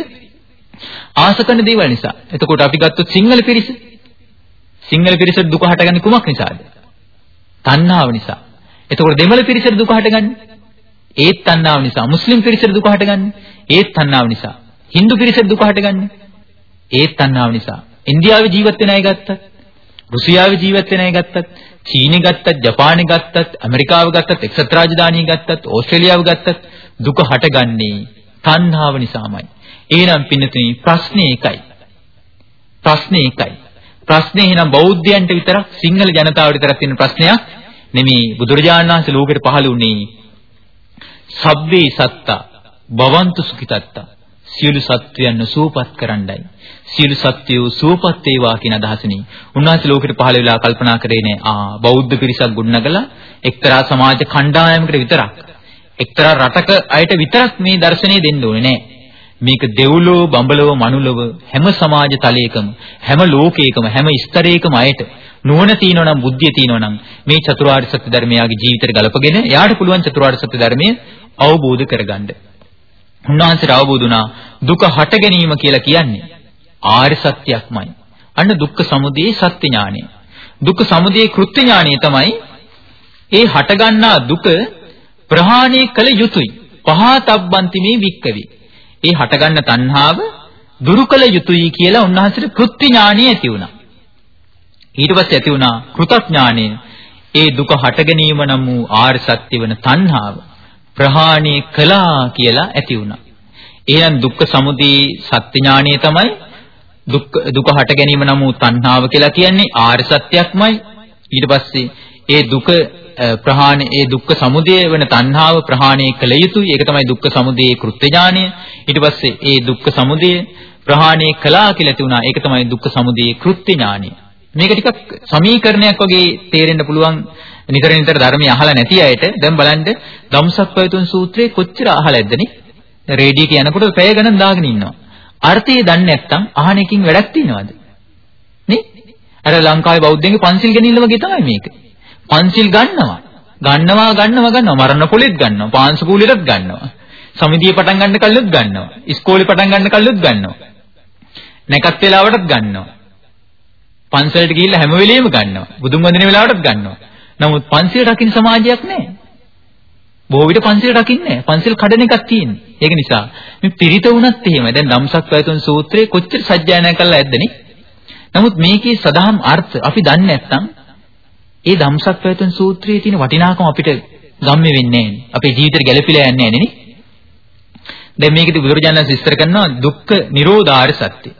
ආස කරන දේවල් නිසා. එතකොට අපි ගත්තොත් සිංහල පිරිස සිංහල පිරිසට දුක හටගන්නේ කුමක් නිසාද? තණ්හාව නිසා. එතකොට දෙමළ පිරිසට දුක හටගන්නේ ඒත් තණ්හාව නිසා. මුස්ලිම් පිරිසට දුක හටගන්නේ ඒත් තණ්හාව නිසා. Hindu පිරිසට දුක හටගන්නේ ඒත් තණ්හාව නිසා. ඉන්දියාවේ ජීවත් වෙන අය ගත්තත්, රුසියාවේ ජීවත් වෙන අය ගත්තත්, චීනේ ගත්තත්, ජපානේ ගත්තත්, ඇමරිකාව ගත්තත්, එක්සත් රාජධානිය ගත්තත්, ඕස්ට්‍රේලියාව ගත්තත් දුක හටගන්නේ තණ්හාව නිසාමයි. එහෙනම් පින්නතුනි ප්‍රශ්නේ එකයි. ප්‍රශ්නේ එකයි. ප්‍රශ්නේ එහෙනම් බෞද්ධයන්ට විතරක් සිංහල ජනතාවට විතරක් තියෙන ප්‍රශ්නයක් නෙමෙයි. බුදුරජාණන් වහන්සේ ලෝකෙට පහළ වුණේ සබ්බේ සත්තා භවන්තු සුඛිතත්තා සියලු සත්වයන් සුවපත් කරන්නයි. සියලු සත්වයෝ සුවපත් වේවා කියන අදහසනේ. උන්වහන්සේ ලෝකෙට පහළ වෙලා කල්පනා කරේ නෑ. ආ බෞද්ධ පිරිසක් ගොඩනගලා එක්තරා සමාජ කණ්ඩායමකට විතරක් එක්තරා රටක අයට විතරක් මේ දර්ශනය දෙන්න ඕනේ නෑ. මේක දෙව්ලොව බඹලොව මනුලොව හැම සමාජ තලයකම හැම ලෝකයකම හැම ස්තරයකම අයට නුවණ තියෙනවා නම් බුද්ධිය තියෙනවා නම් මේ චතුරාර්ය සත්‍ය ධර්මයාගේ ජීවිතයට ගලපගෙන එයාට පුළුවන් චතුරාර්ය සත්‍ය ධර්මය අවබෝධ කරගන්න. උන්වහන්සේට අවබෝධ වුණා දුක හට ගැනීම කියලා කියන්නේ ආර්ය සත්‍යයක්මයි. අන්න දුක්ඛ සමුදය සත්‍ය ඥානය. දුක්ඛ සමුදය කෘත්‍ය ඥානය තමයි ඒ හටගන්නා දුක ප්‍රහාණය කළ යුතුයි. පහතබ්බන්ති මේ වික්කවේ. ඒ හටගන්න තණ්හාව දුරු කළ යුතුයි කියලා උන්වහන්සේට කෘත්‍ය ඥානිය ඇති වුණා. ඊට පස්සේ ඇති වුණා කෘතඥානය. ඒ දුක හට ගැනීම නම් වූ ආර්ය සත්‍ය වන තණ්හාව ප්‍රහාණය කළා කියලා ඇති වුණා. එහෙනම් දුක්ඛ සමුදය සත්‍ය ඥානය තමයි දුක් දුක හට ගැනීම නම් වූ තණ්හාව කියලා කියන්නේ ආර්ය සත්‍යයක්මයි. ඊට පස්සේ ඒ දුක ප්‍රහාණය ඒ දුක්ඛ සමුදය වෙන තණ්හාව ප්‍රහාණය කළ යුතුයි. ඒක තමයි දුක්ඛ සමුදයේ කෘත්‍ය ඥානය. ඊට පස්සේ ඒ දුක්ඛ සමුදය ප්‍රහාණය කළා කියලා තියුණා. ඒක තමයි දුක්ඛ සමුදයේ කෘත්‍ය ඥානය. මේක ටිකක් සමීකරණයක් වගේ තේරෙන්න පුළුවන් නිතර නිතර ධර්මය අහලා නැති අයට දැන් බලන්න ධම්සක්පයතුන් සූත්‍රයේ කොච්චර අහලාද නේ රේඩියෝ කියනකොට පැය ගණන් දාගෙන ඉන්නවා අර්ථය දන්නේ නැත්නම් අහන එකකින් වැඩක් තියනවද නේ අර ලංකාවේ බෞද්ධයන්ගේ පන්සිල් ගැනීම වගේ තමයි මේක පන්සිල් ගන්නවා. ගන්නවා ගන්නවා ගන්නවා මරණ පොලෙත් ගන්නවා. පාංශ කූලෙටත් ගන්නවා. සමිතිය පටන් ගන්න කල්ලුත් ගන්නවා. ඉස්කෝලේ පටන් ගන්න කල්ලුත් ගන්නවා. නැකත් වෙලාවටත් ගන්නවා. පන්සලට ගිහිල්ලා හැම වෙලෙම ගන්නවා. බුදුන් වඳින වෙලාවටත් ගන්නවා. නමුත් පන්සිල් රකින්න සමාජයක් නැහැ. බොහෝ විට පන්සිල් රකින්නේ නැහැ. පන්සිල් කඩන එකක් තියෙන්නේ. ඒක නිසා මේ පිරිත වුණත් එහෙමයි. දැන් ධම්සක් පැතුම් සූත්‍රයේ කොච්චර සජ්ජායනා කළා ඇද්දනේ. නමුත් මේකේ සදාම් අර්ථ අපි දන්නේ නැත්නම් ඒ ධම්සක් පැවතුම් සූත්‍රයේ තියෙන වටිනාකම අපිට ගම්මෙ වෙන්නේ නැහැ. අපේ ජීවිතේට ගැලපිලා යන්නේ නැහැ නේ. දැන් මේකදී බුදුරජාණන් විස්තර කරනවා දුක්ඛ නිරෝධාර සත්‍ය.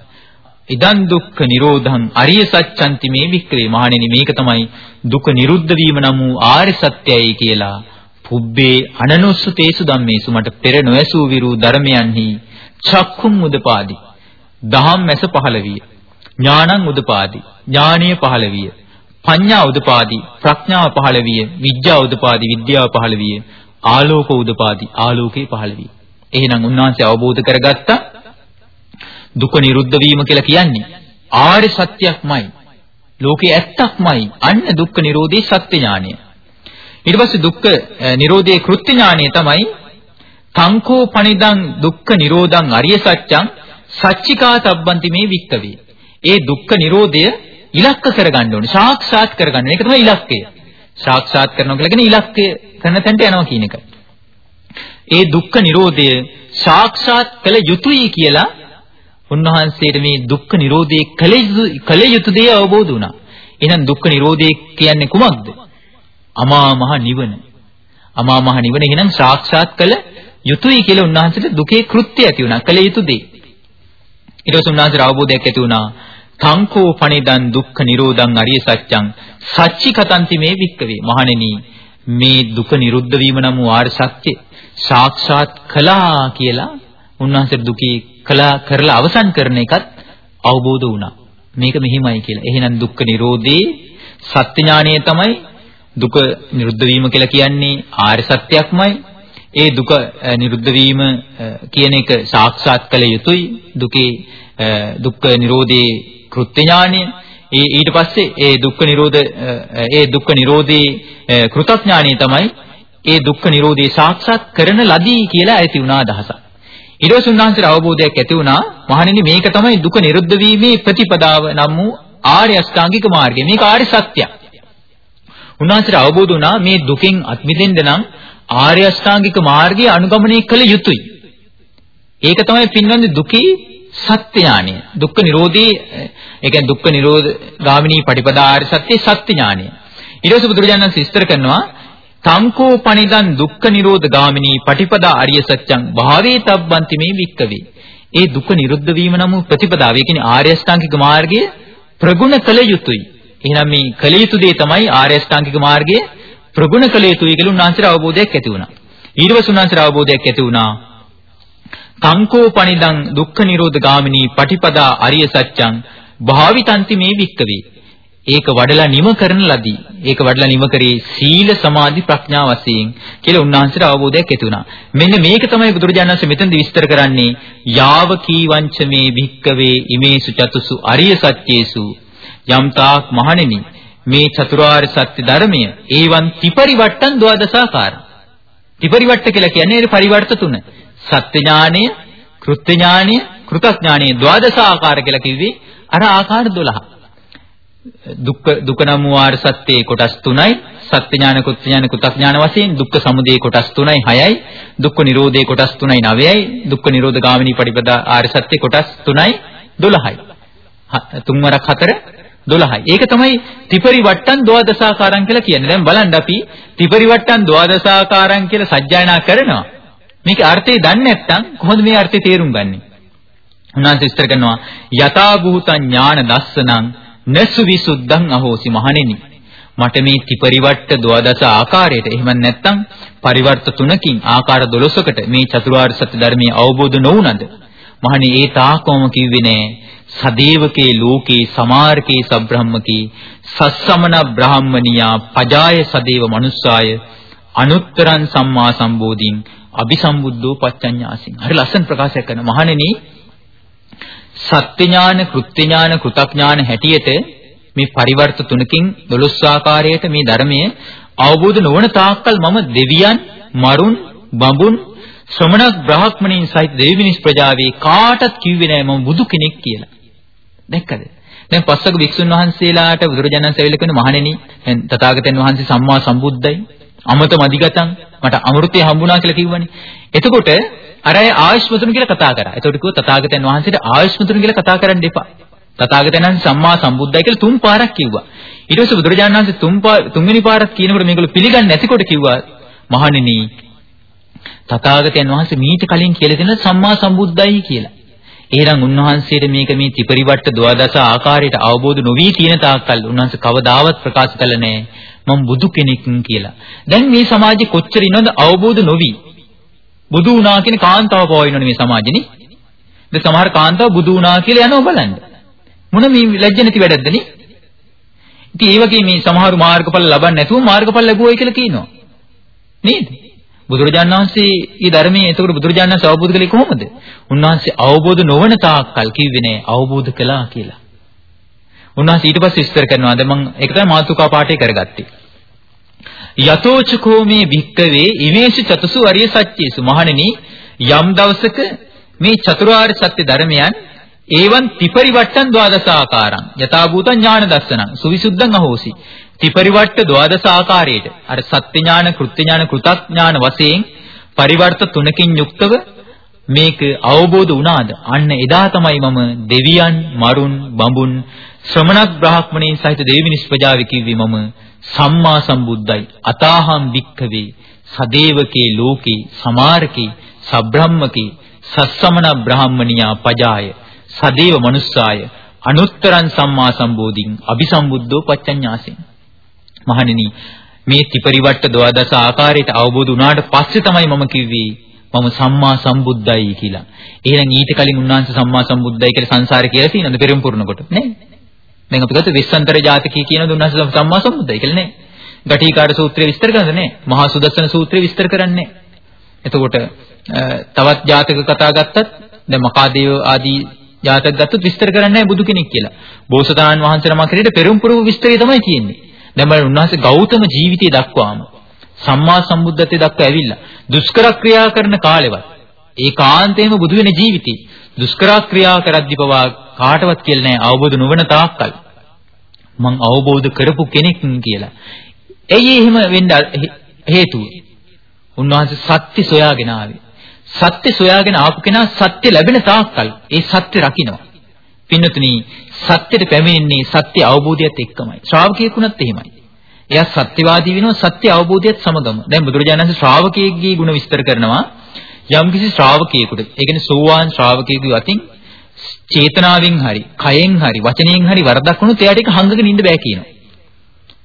ඉදන් දුක්ඛ නිරෝධං අරිය සත්‍යන්ති මේ වික්‍රේ මහණෙනි මේක තමයි දුක නිරුද්ධ වීම නම් වූ ආර්ය සත්‍යයයි කියලා. පුබ්බේ අනනුස්සතේසු ධම්මේසු මට පෙර නොඇසූ විරු ධර්මයන්හි චක්කුම් උදපාදි. දහම් මැස පහළ විය. ඥානං උදපාදි. ඥානීය පහළ විය. පඤ්ඤා උදපාදී ප්‍රඥාව පහළ විය විද්‍යාව උදපාදී විද්‍යාව පහළ විය ආලෝක උදපාදී ආලෝකේ පහළ විය එහෙනම් උන්වහන්සේ අවබෝධ කරගත්තා දුක නිරුද්ධ වීම කියලා කියන්නේ ආර්ය සත්‍යයක්මයි. ලෝකේ ඇත්තක්මයි. අන්න දුක්ඛ නිරෝධේ සත්‍ය ඥානය. ඊට පස්සේ දුක්ඛ නිරෝධේ කෘත්‍ය ඥානය තමයි තංකෝ පනිදං දුක්ඛ නිරෝධං අරිය සත්‍යං සච්චිකා තබ්බන්ති මේ වික්කවේ. ඒ දුක්ඛ නිරෝධය ඉලක්ක කරගන්න ඕනේ. සාක්ෂාත් කරගන්න. ඒක තමයි ඉලක්කය. සාක්ෂාත් කරනවා කියලා කියන්නේ ඉලක්කය කරන තැනට යනවා කියන එක. ඒ දුක්ඛ නිරෝධය සාක්ෂාත් කළ යුතුයි කියලා උන්වහන්සේට මේ දුක්ඛ නිරෝධයේ කළ යුතු දේ අවබෝධ වුණා. එහෙනම් දුක්ඛ නිරෝධය කියන්නේ කුමක්ද? අමා මහ නිවන. අමා මහ නිවන එහෙනම් සාක්ෂාත් කළ යුතුයි කියලා උන්වහන්සේට දුකේ කෘත්‍ය ඇති වුණා. කළ යුතු දේ. ඊට පස්සේ උන්වහන්සේට අවබෝධයක් ඇති වුණා. තංකෝ පණිදන් දුක්ඛ නිරෝධං අරිය සත්‍යං සච්චි කතන්ති මේ වික්කවේ. මහණෙනි මේ දුක නිරුද්ධ වීම නම් වූ ආර්ය සත්‍ය සාක්ෂාත් කළා කියලා උන්වහන්සේ දුකේ කළා කරලා අවසන් කරන එකත් අවබෝධ වුණා. මේක මෙහිමයි කියලා. එහෙනම් දුක්ඛ නිරෝධේ සත්‍ය ඥානය තමයි දුක නිරුද්ධ වීම කියලා කියන්නේ ආර්ය සත්‍යයක්මයි. ඒ දුක නිරුද්ධ වීම කියන එක සාක්ෂාත් කළ යුතුයි. දුකේ දුක්ඛ නිරෝධේ කෘත්‍ය ඥානය. ඒ ඊට පස්සේ ඒ දුක්ඛ නිරෝධ ඒ දුක්ඛ නිරෝධේ කෘතඥානය තමයි ඒ දුක්ඛ නිරෝධේ සාක්ෂාත් කරන ලදී කියලා ඇති වුණා අදහසක්. ඊට පස්සේ උන්වහන්සේට අවබෝධයක් ඇති වුණා මහණෙනි මේක තමයි දුක නිරුද්ධ වීමේ ප්‍රතිපදාව නම් වූ ආර්ය අෂ්ටාංගික මාර්ගය. මේක ආර්ය සත්‍යයක්. උන්වහන්සේට අවබෝධ වුණා මේ දුකෙන් අත් මිදෙන්න නම් ආර්ය අෂ්ටාංගික මාර්ගය අනුගමනය කළ යුතුයි. ඒක තමයි පින්වන්දි දුකේ සත්‍ය ඥානය. දුක්ඛ නිරෝධී ඒ කියන්නේ දුක්ඛ නිරෝධ ගාමිනී පටිපදා ආර්ය සත්‍ය සත්‍ය ඥානය. ඊට පස්සේ බුදුරජාණන් විස්තර කරනවා තංකෝ පනිදන් දුක්ඛ නිරෝධ ගාමිනී පටිපදා ආර්ය සත්‍යං භාවේ තබ්බන්ති මේ වික්කවේ. ඒ දුක නිරුද්ධ වීම නම් ප්‍රතිපදාව. ඒ කියන්නේ ආර්ය අෂ්ටාංගික මාර්ගය ප්‍රගුණ කළ යුතුයි. එහෙනම් මේ කළ යුතු දේ තමයි ආර්ය අෂ්ටාංගික මාර්ගයේ ප්‍රගුණ කළ යුතුයි කියලා උන්වහන්සේට අවබෝධයක් ඇති වුණා. ඊට පස්සේ උන්වහන්සේට අවබෝධයක් ඇති වුණා. තංකෝ පනිදං දුක්ඛ නිරෝධ ගාමිනී පටිපදා අරිය සත්‍යං භාවිතන්ති මේ වික්කවේ. ඒක වඩලා නිම කරන ලදී. ඒක වඩලා නිම කරේ සීල සමාධි ප්‍රඥා වශයෙන් කියලා උන්වහන්සේට අවබෝධයක් ඇති වුණා. මෙන්න මේක තමයි බුදුරජාණන් වහන්සේ මෙතනදි විස්තර කරන්නේ යාව කීවංච මේ භික්කවේ ඉමේසු චතුසු අරිය සත්‍යේසු යම් තාක් මහණෙනි මේ චතුරාර්ය සත්‍ය ධර්මය ඒවන් ත්‍රිපරිවට්ටන් ද්වාදසාකාර. ත්‍රිපරිවට්ට කියලා කියන්නේ ඒ පරිවර්ත තුන. සත්‍ය ඥානය, කෘත්‍ය ඥානය, කෘතඥානය ද්වාදසාකාර කියලා කිව්වේ අර ආකාර 12. දුක්ඛ දුක නම් වූ ආර්ය සත්‍යයේ කොටස් 3යි සත්‍ය ඥාන කුත් ඥාන කුතක් ඥාන වශයෙන් දුක්ඛ සමුදය කොටස් 3යි 6යි දුක්ඛ නිරෝධයේ කොටස් 3යි 9යි දුක්ඛ නිරෝධ ගාමිනී පටිපදා ආර්ය සත්‍ය කොටස් 3යි 12යි තුන්වරක් හතර 12යි ඒක තමයි ත්‍රිපරිවට්ටන් ද්වාදසාකාරම් කියලා කියන්නේ. දැන් බලන්න අපි ත්‍රිපරිවට්ටන් ද්වාදසාකාරම් කියලා සජ්ජායනා කරනවා. මේකේ අර්ථය දන්නේ නැත්නම් කොහොමද මේ අර්ථය තේරුම් ගන්නෙ? උන්වහන්සේ විස්තර කරනවා යථා භූතං ඥාන දස්සනං නසු විසුද්ධං අහෝසි මහණෙනි. මට මේ ත්‍රිපරිවට්ට ද්වාදස ආකාරයට එහෙම නැත්නම් පරිවර්ත තුනකින් ආකාර 12කට මේ චතුරාර්ය සත්‍ය ධර්මයේ අවබෝධ නොවුනද මහණෙනි ඒ තාකෝම කිව්වේ නෑ. සදේවකේ ලෝකේ සමාර්කේ සබ්‍රහ්මකේ සස්සමන බ්‍රාහ්මනියා පජාය සදේව මනුස්සාය අනුත්තරං සම්මා සම්බෝධින් අபிසම්බුද්ධෝ පච්චඤ්ඤාසින්. හරි ලස්සන ප්‍රකාශයක් කරන මහණෙනි සත්‍ය ඥාන, කෘත්‍ය ඥාන, කෘතඥාන හැටියට මේ පරිවර්ත තුනකින් 12 ආකාරයට මේ ධර්මයේ අවබෝධ නොවන තාක්කල් මම දෙවියන්, මරුන්, බඹුන්, ශ්‍රමණ බ්‍රාහ්මණයින් සහිත දෙවි මිනිස් ප්‍රජාවේ කාටත් කිව්වේ නෑ මම බුදු කෙනෙක් කියලා. දැක්කද? දැන් පස්සක වික්ෂුන් වහන්සේලාට බුදුරජාණන් සෙවිල කියන මහණෙනි දැන් තථාගතයන් වහන්සේ සම්මා සම්බුද්දයි අමත මදිගතං මට අමෘතය හම්බුණා කියලා කිව්වනේ. එතකොට අර අය ආයුෂ්මතුන් කියලා කතා කරා. එතකොට කිව්ව තථාගතයන් වහන්සේට ආයුෂ්මතුන් කියලා කතා කරන්න එපා. තථාගතයන් වහන්සේ සම්මා සම්බුද්දයි කියලා තුන් පාරක් කිව්වා. ඊට පස්සේ බුදුරජාණන් වහන්සේ තුන් තුන්වෙනි පාරක් කියනකොට මේගොල්ලෝ පිළිගන්නේ නැතිකොට කිව්වා මහණෙනි තථාගතයන් වහන්සේ මීට කලින් කියලා දෙන සම්මා සම්බුද්දයි කියලා. එහෙනම් උන්වහන්සේට මේක මේ ත්‍රිපරිවට්ට ද්වාදස ආකාරයට අවබෝධ නොවි තියෙන තාක්කල් උන්වහන්සේ කවදාවත් ප්‍රකාශ කළ නැහැ මම බුදු කෙනෙක් කියලා. දැන් මේ සමාජෙ කොච්චර ඉන්නවද අවබෝධ නොවි බුදු වුණා කියන කාන්තාව පවයින්නනේ මේ සමාජෙනේ. දැන් සමහර කාන්තාව බුදු වුණා කියලා යනවා බලන්න. මොන මේ ලැජ්ජ නැති වැඩක්ද නේ? ඉතින් ඒ වගේ මේ සමහරු මාර්ගඵල ලබන්නේ නැතුව මාර්ගඵල ලැබුවයි කියලා කියනවා. නේද? බුදුරජාණන් වහන්සේ මේ ධර්මයේ එතකොට බුදුරජාණන් වහන්සේ අවබෝධ කළේ කොහොමද? උන්වහන්සේ අවබෝධ නොවන තාක්කල් කිව්වේ නෑ අවබෝධ කළා කියලා. උන්වහන්සේ ඊට පස්සේ විස්තර කරනවා. දැන් මම ඒක තමයි මාතුකා පාඨය කරගත්තේ. යතෝචකෝ මේ භික්කවේ ඉමේසු චතුසු අරිය සත්‍යේසු මහණෙනි යම් දවසක මේ චතුරාර්ය සත්‍ය ධර්මයන් ඒවන් ත්‍රිපරිවට්ටන් ද්වාදසාකාරං යථා භූතං ඥාන දස්සනං සුවිසුද්ධං අහෝසි. ත්‍රිපරිවට්ට ද්වාදස ආකාරයට අර සත්‍ය ඥාන කෘත්‍ය ඥාන කෘතඥාන වශයෙන් පරිවර්ත තුනකින් යුක්තව මේක අවබෝධ වුණාද? අන්න එදා තමයි මම දෙවියන් මරුන් බඹුන් ශ්‍රමණක් බ්‍රාහ්මණයින් සහිත දෙවි මිනිස් ප්‍රජාව කිව්වේ මම සම්මා සම්බුද්දයි. අතාහම් වික්ඛවේ සදේවකේ ලෝකේ සමාරකේ සබ්‍රහ්මකේ සස්සමන බ්‍රාහ්මණියා පජාය. සදේව මනුස්සාය. අනුත්තරං සම්මා සම්බෝධින්. අபிසම්බුද්ධෝ පච්චඤ්ඤාසෙන්. මහණෙනි මේ ත්‍රිපරිවට්ට දවදස ආකාරයට අවබෝධ වුණාට පස්සේ තමයි මම කිව්වේ මම සම්මා සම්බුද්දයි කියලා. එහෙනම් ඊට කලින් උන්වහන්සේ සම්මා සම්බුද්දයි කියලා සංසාරේ කියලා තියෙනවද? පෙරම් පුරනකොට. නේ? දැන් අපි ගත්ත විස්සන්තර ජාතකයේ කියන දුන්නාසේ සම්මා සම්බුද්දයි කියලා නේ. ගටිකාර සූත්‍රය විස්තර කරන්නේ නේ. මහා සුදස්සන සූත්‍රය විස්තර කරන්නේ. එතකොට තවත් ජාතක කතා ගත්තත් දැන් මකාදේව ආදී ජාතක ගත්තොත් විස්තර කරන්නේ බුදු කෙනෙක් කියලා. බෝසතාණන් වහන්සේ නමක් හැටියට පෙරම් පුරුව විස්තරය තමයි තියෙන්නේ. දැන් බලන්න උන්වහන්සේ ගෞතම ජීවිතය දක්වාම සම්මා සම්බුද්ධත්වයට දක්වා ඇවිල්ලා දුෂ්කර ක්‍රියා කරන කාලෙවත් ඒකාන්තයෙන්ම බුදු වෙන ජීවිතේ දුෂ්කර ක්‍රියා කරද්දි පවා කාටවත් කියලා නෑ අවබෝධ නොවන තාක්කල් මං අවබෝධ කරපු කෙනෙක් කියලා. ඇයි එහෙම වෙන්න හේතුව? උන්වහන්සේ සත්‍ය සොයාගෙන ආවේ. සත්‍ය සොයාගෙන ආපු කෙනා සත්‍ය ලැබෙන තාක්කල් ඒ සත්‍ය රකින්නවා. පින්නතුනි සත්‍යෙට පැමිණෙන්නේ සත්‍ය අවබෝධයත් එක්කමයි. ශ්‍රාවකයෙකුණත් එහෙමයි. එයා සත්‍යවාදී වෙනවා සත්‍ය අවබෝධයත් සමගම. දැන් බුදුරජාණන් වහන්සේ ශ්‍රාවකයෙක්ගේ ಗುಣ විස්තර කරනවා. යම්කිසි ශ්‍රාවකයෙකුට, ඒ කියන්නේ සෝවාන් ශ්‍රාවකයෙකුගේ අතින් චේතනාවෙන් හරි, කයෙන් හරි, වචනයෙන් හරි වරදක් වුණොත් එයාට ඒක හංගගෙන ඉන්න බෑ කියනවා.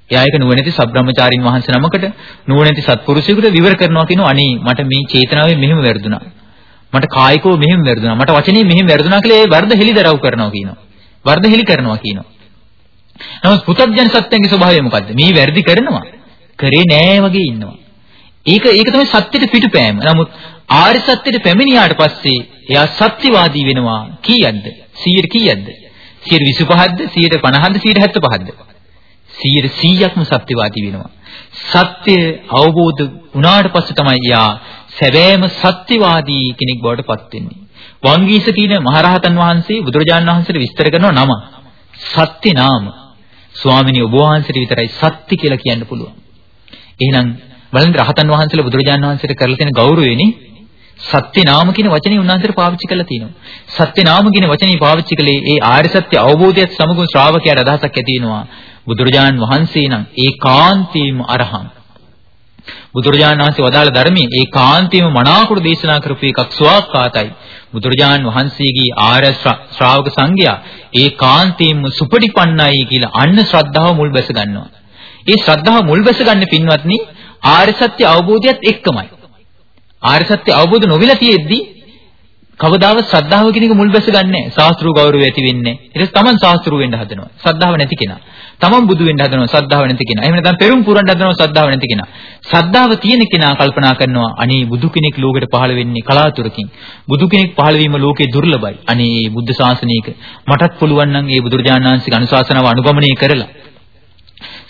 එයා ඒක නුවණැති සබ්‍රාහ්මචාරින් වහන්සේ නමකට නුවණැති සත්පුරුෂයෙකුට විවර කරනවා කියනවා අනේ මට මේ චේතනාවෙන් මෙහෙම වැරදුනා. මට කායිකව මෙහෙම වැරදුනා. මට වචනේ මෙහෙම වැරදුනා කියලා ඒ වර්ධ හෙලිදරව් කරනවා කියනවා. වර්ධ හෙලි කරනවා කියනවා. නමුත් පුතග්ජන සත්‍යයේ ස්වභාවය මොකද්ද? මේ වැරදි කරනවා. කරේ නෑ වගේ ඉන්නවා. ඒක ඒක තමයි සත්‍යෙට පිටුපෑම. නමුත් ආර්ය සත්‍යෙට පැමිණියාට පස්සේ එයා සත්‍යවාදී වෙනවා කීයක්ද? 100 කීයක්ද? 125ක්ද? 150ක්ද? 175ක්ද? 100%ක්ම සත්‍යවාදී වෙනවා. සත්‍ය අවබෝධ වුණාට පස්සේ තමයි යා සැබෑම සත්‍යවාදී කෙනෙක් බවට පත් වෙන්නේ. වංගීස කියන මහරහතන් වහන්සේ බුදුරජාණන් වහන්සේට විස්තර කරන නම සත්‍ය නාම. ස්වාමිනී ඔබ වහන්සේට විතරයි සත්‍ය කියලා කියන්න පුළුවන්. එහෙනම් බලන්න රහතන් වහන්සේලා බුදුරජාණන් වහන්සේට කරලා තියෙන ගෞරවයනේ සත්‍ය නාම කියන වචනේ උන්වහන්සේට පාවිච්චි කරලා තියෙනවා. සත්‍ය නාම කියන වචනේ පාවිච්චි කළේ ඒ ආර්ය සත්‍ය අවබෝධයත් සමග ශ්‍රාවකයාට අදහසක් ඇති වෙනවා. බුදුරජාණන් වහන්සේ නම් ඒකාන්තයෙන්ම අරහං. බුදුරජාණන් වහන්සේ වදාළ ධර්මයේ ඒකාන්තයෙන්ම මනාකුරු දේශනා කරපු එකක් ස්වාක්කාතයි. බුදුරජාණන් වහන්සේගේ ආර්ය ශ්‍රාවක සංඝයා ඒකාන්තයෙන්ම සුපටිපන්නයි කියලා අන්න ශ්‍රද්ධාව මුල් බැස ගන්නවා. ඒ ශ්‍රද්ධාව මුල් බැස ගන්න පින්වත්නි ආර්ය සත්‍ය අවබෝධයත් එක්කමයි. ආර්ය සත්‍ය අවබෝධ නොවිලා තියෙද්දි කවදාවත් ශ්‍රද්ධාව කියන එක මුල් බැස ගන්නෑ. ශාස්ත්‍රීය ගෞරවය ඇති වෙන්නේ. ඊට තමන් ශාස්ත්‍රීය වෙන්න හදනවා. ශ්‍රද්ධාව නැති කෙනා. තමන් බුදු වෙන්න හදනවා ශ්‍රද්ධාව නැති කෙනා. එහෙම නැත්නම් පෙරම් පුරන්න හදනවා ශ්‍රද්ධාව නැති කෙනා. ශ්‍රද්ධාව තියෙන කෙනා කල්පනා කරනවා අනේ බුදු කෙනෙක් ලෝකෙට පහළ වෙන්නේ කලාතුරකින්. බුදු කෙනෙක් පහළ වීම ලෝකේ දුර්ලභයි. අනේ බුද්ධ ශාසනයක මටත් පුළුවන් නම් ඒ බුදුරජාණන් වහන්සේගේ අනුශාසනාව අනුගමනය කරලා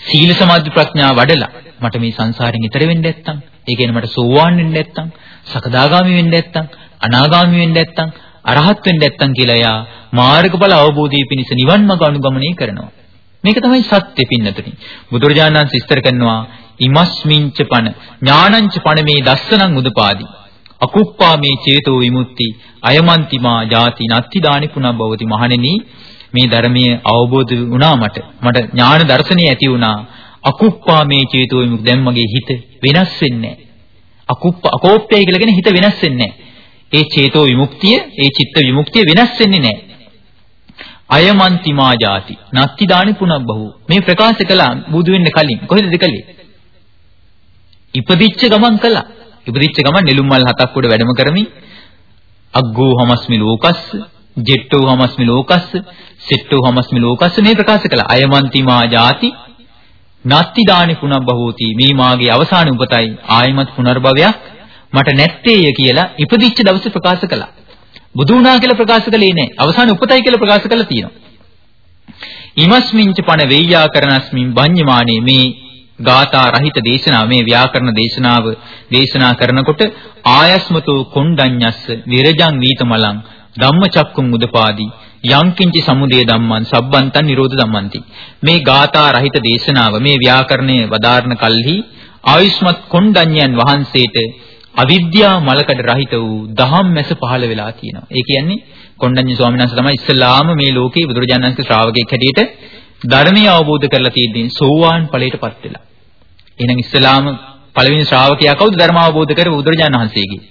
සීල සමාධි ප්‍රඥා වඩලා මට මේ සංසාරෙන් ඈතර වෙන්න නැත්තම් ඒ කියන්නේ මට සෝවාන් වෙන්න නැත්තම් සකදාගාමි වෙන්න නැත්තම් අනාගාමි වෙන්න නැත්තම් අරහත් වෙන්න නැත්තම් කියලා එයා මාර්ගඵල අවබෝධයේ පිණිස නිවන් මඟ අනුගමනය කරනවා. මේක තමයි සත්‍ය පින්නතුනි. බුදුරජාණන් වහන්සේ විස්තර කරනවා ඉමස්මින්ච පන ඥානංච පන මේ දස්සනං උදපාදි. අකුප්පා මේ චේතෝ විමුක්ති අයමන්තිමා ජාති නත්ති දානි පුනබ්බවති මහණෙනි මේ ධර්මයේ අවබෝධ වුණා මට. මට ඥාන දර්ශනය ඇති වුණා. අකුප්පා මේ චේතෝ විමුක්ති දැන් මගේ හිත වෙනස් වෙන්නේ අකුප්ප අකෝප්පය කියලා කියන හිත වෙනස් වෙන්නේ ඒ චේතෝ විමුක්තිය, ඒ චිත්ත විමුක්තිය වෙනස් වෙන්නේ නැහැ. අයමන්තිමා ජාති නත්ති දානි පුනබ්බහු. මේ ප්‍රකාශ කළා බුදු වෙන්න කලින්. කොහෙද කළේ ඉපදිච්ච ගමන් කළා. ඉපදිච්ච ගමන් නෙළුම් මල් හතක් උඩ වැඩම කරමින් අග්ගෝ හමස්මි ලෝකස්ස ජෙට්ටෝ හමස්මි ලෝකස්ස සෙට්ටෝ හමස්මි ලෝකස්ස මේ ප්‍රකාශ කළා. අයමන්තිමා ජාති නත්ති දානි පුනබ්බහෝති මේ මාගේ අවසාන උපතයි. ආයමත් පුනර්භවයක්. මට නැත්තේය කියලා ඉපදිච්ච දවසේ ප්‍රකාශ කළා. බුදු වුණා කියලා ප්‍රකාශ කළේ නැහැ. අවසාන උපතයි කියලා ප්‍රකාශ කළා තියෙනවා. ඉමස්මින්ච පන වෙය්‍යාකරණස්මින් බඤ්ඤමානේ මේ ගාථා රහිත දේශනාව මේ ව්‍යාකරණ දේශනාව දේශනා කරනකොට ආයස්මතෝ කොණ්ඩඤ්ඤස්ස විරජං නීතමලං ධම්මචක්කුම් උදපාදී. යංකින්චි සමුදය ධම්මං සබ්බන්තං නිරෝධ ධම්මන්ති මේ ගාථා රහිත දේශනාව මේ ව්‍යාකරණයේ වදාරණ කල්හි ආයුෂ්මත් කොණ්ඩඤ්ඤයන් වහන්සේට අවිද්‍යා මලකඩ රහිත වූ දහම් මැස පහළ වෙලා තියෙනවා. ඒ කියන්නේ කොණ්ඩඤ්ඤ ස්වාමීන් වහන්සේ තමයි ඉස්සලාම මේ ලෝකේ බුදුරජාණන් වහන්සේ ශ්‍රාවකෙක් හැටියට ධර්මය අවබෝධ කරලා තියෙද්දී සෝවාන් ඵලයටපත් වෙලා. එහෙනම් ඉස්සලාම පළවෙනි ශ්‍රාවකයා කවුද ධර්ම අවබෝධ කරපු බුදුරජාණන් වහන්සේගේ?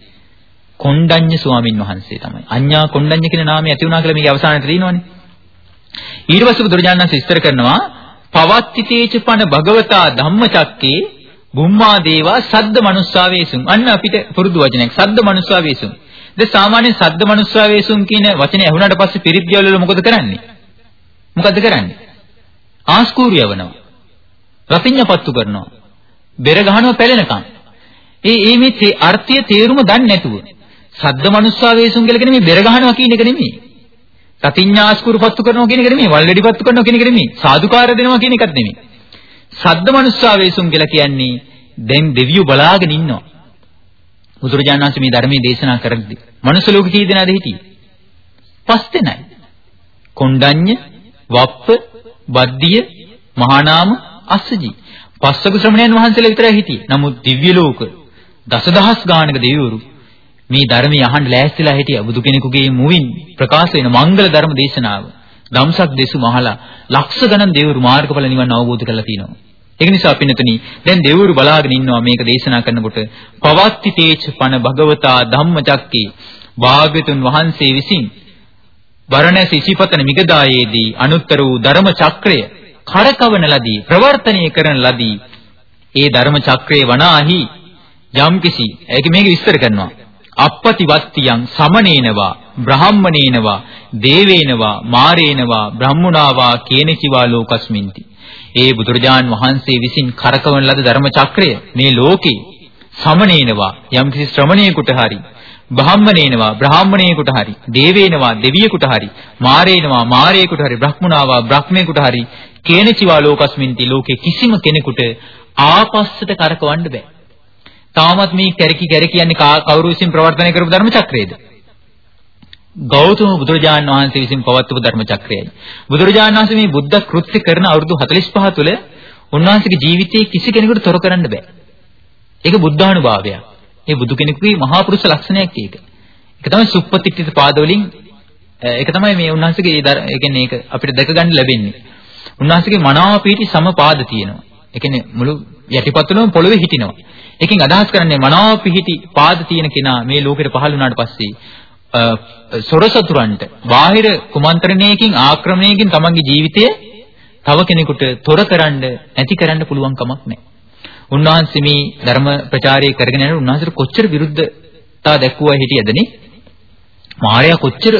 කොණ්ඩඤ්ඤ ස්වාමින් වහන්සේ තමයි. අඤ්ඤා කොණ්ඩඤ්ඤ කියන නාමය ඇති වුණා කියලා මේකේ අවසානයේ තියෙනවනේ. ඊට පස්සේ බුදුරජාණන් වහන්සේ විස්තර කරනවා පවත්තිතේච පන භගවතා ධම්මචක්කේ බුම්මා දේවා සද්ද මනුස්සාවේසුන්. අන්න අපිට පුරුදු වචනයක්. සද්ද මනුස්සාවේසුන්. දැන් සාමාන්‍යයෙන් සද්ද මනුස්සාවේසුන් කියන වචනේ ඇහුණාට පස්සේ පිරිත්ගල් වල මොකද කරන්නේ? මොකද්ද කරන්නේ? ආස්කූරු යවනවා. රතිඤ්ඤපත්තු කරනවා. බෙර ගහනවා පැලෙනකන්. ඒ ඒ මේ අර්ථය තේරුම දන්නේ නැතුව සද්ද මනුස්සාවේසුන් කියලා කියන්නේ මේ බෙර ගහනවා කියන එක නෙමෙයි. රතිඤ්ඤාස්කූරු පත්තු කරනවා කියන එක නෙමෙයි. වල්ලෙඩි පත්තු කරනවා කියන එක නෙමෙයි. සාදුකාර දෙනවා කියන එකත් නෙමෙයි. සද්ද මනුස්සාවේසුන් කියලා කියන්නේ දැන් දෙවියෝ බලාගෙන ඉන්නවා. බුදුරජාණන් වහන්සේ මේ ධර්මයේ දේශනා කරද්දී මනුස්ස ලෝකෙ කී දෙනාද හිටියේ? පස් දෙනයි. කොණ්ඩඤ්ඤ, වප්ප, බද්දිය, මහානාම, අස්සජි. පස්වක ශ්‍රමණයන් වහන්සේලා විතරයි හිටියේ. නමුත් දිව්‍ය ලෝක දසදහස් ගානක දෙවිවරු මේ ධර්මය අහන්න ලෑස්තිලා හිටියා. බුදු කෙනෙකුගේ මුවින් ප්‍රකාශ වෙන මංගල ධර්ම දේශනාව. ධම්සක් දෙසු මහලා ලක්ෂ ගණන් දෙවිවරු මාර්ගඵල නිවන් අවබෝධ කරලා තිනවා. ඒක නිසා පින්නතනි දැන් දෙවිවරු බලාගෙන ඉන්නවා මේක දේශනා කරනකොට පවත්ති තේච පන භගවතා ධම්මචක්කේ භාග්‍යතුන් වහන්සේ විසින් වරණැස ඉසිපතන මිගදායේදී අනුත්තර වූ ධර්ම චක්‍රය කරකවන ලදී ප්‍රවර්තනය කරන ලදී ඒ ධර්ම චක්‍රයේ වනාහි යම්කිසි ඒක මේක විස්තර කරනවා අපපති වත්තියං සමනේනවා බ්‍රාහ්මණේනවා දේවේනවා මාරේනවා බ්‍රහ්මුණාවා කේනචිවා ලෝකස්මින්ති. ඒ බුදුරජාන් වහන්සේ විසින් කරකවන ලද ධර්ම චක්‍රය මේ ලෝකේ සමනේනවා යම්කිසි ශ්‍රමණේකට හරි බ්‍රාහ්මණේනවා බ්‍රාහ්මණේකට හරි දේවේනවා දෙවියෙකුට හරි මාරේනවා මාරේකට හරි බ්‍රහ්මුණාවා බ්‍රහ්මේකට හරි කේනචිවා ලෝකස්මින්ති ලෝකේ කිසිම කෙනෙකුට ආපස්සට කරකවන්න බෑ. තාමත් මේ කැරකි කැරකි කියන්නේ කවුරු විසින් ප්‍රවර්තනය කරපු ධර්ම චක්‍රයේද? ගෞතම බුදුරජාණන් වහන්සේ විසින් පවත්වපු ධර්ම චක්‍රයයි. බුදුරජාණන් වහන්සේ මේ බුද්ධ කෘත්‍ය කරන අවුරුදු 45 තුළ උන්වහන්සේගේ ජීවිතයේ කිසි කෙනෙකුට තොර කරන්න බෑ. ඒක බුද්ධානුභාවයක්. ඒ බුදු කෙනෙකුගේ මහා පුරුෂ ලක්ෂණයක් ඒක. ඒක තමයි සුප්පතිත්ථිත පාදවලින් ඒක තමයි මේ උන්වහන්සේගේ ඒ කියන්නේ ඒක අපිට දැක ගන්න ලැබෙන්නේ. උන්වහන්සේගේ මනාව පිහිටි සමපාද තියෙනවා. ඒ කියන්නේ මුළු යටිපතුලම පොළවේ හිටිනවා. එකකින් අදහස් කරන්නේ මනාව පිහිටි පාද තියෙන කෙනා මේ ලෝකෙට පහළ වුණාට පස්සේ සොරසතුරන්ට බාහිර කුමන්ත්‍රණයකින් ආක්‍රමණයකින් තමන්ගේ ජීවිතය තව කෙනෙකුට තොර කරන්න නැති කරන්න පුළුවන් කමක් නැහැ. උන්වහන්සේ මේ ධර්ම ප්‍රචාරය කරගෙන යනකොට උන්වහන්සේට කොච්චර විරුද්ධතා දැක්වුවා හිටියදනේ. මාර්යා කොච්චර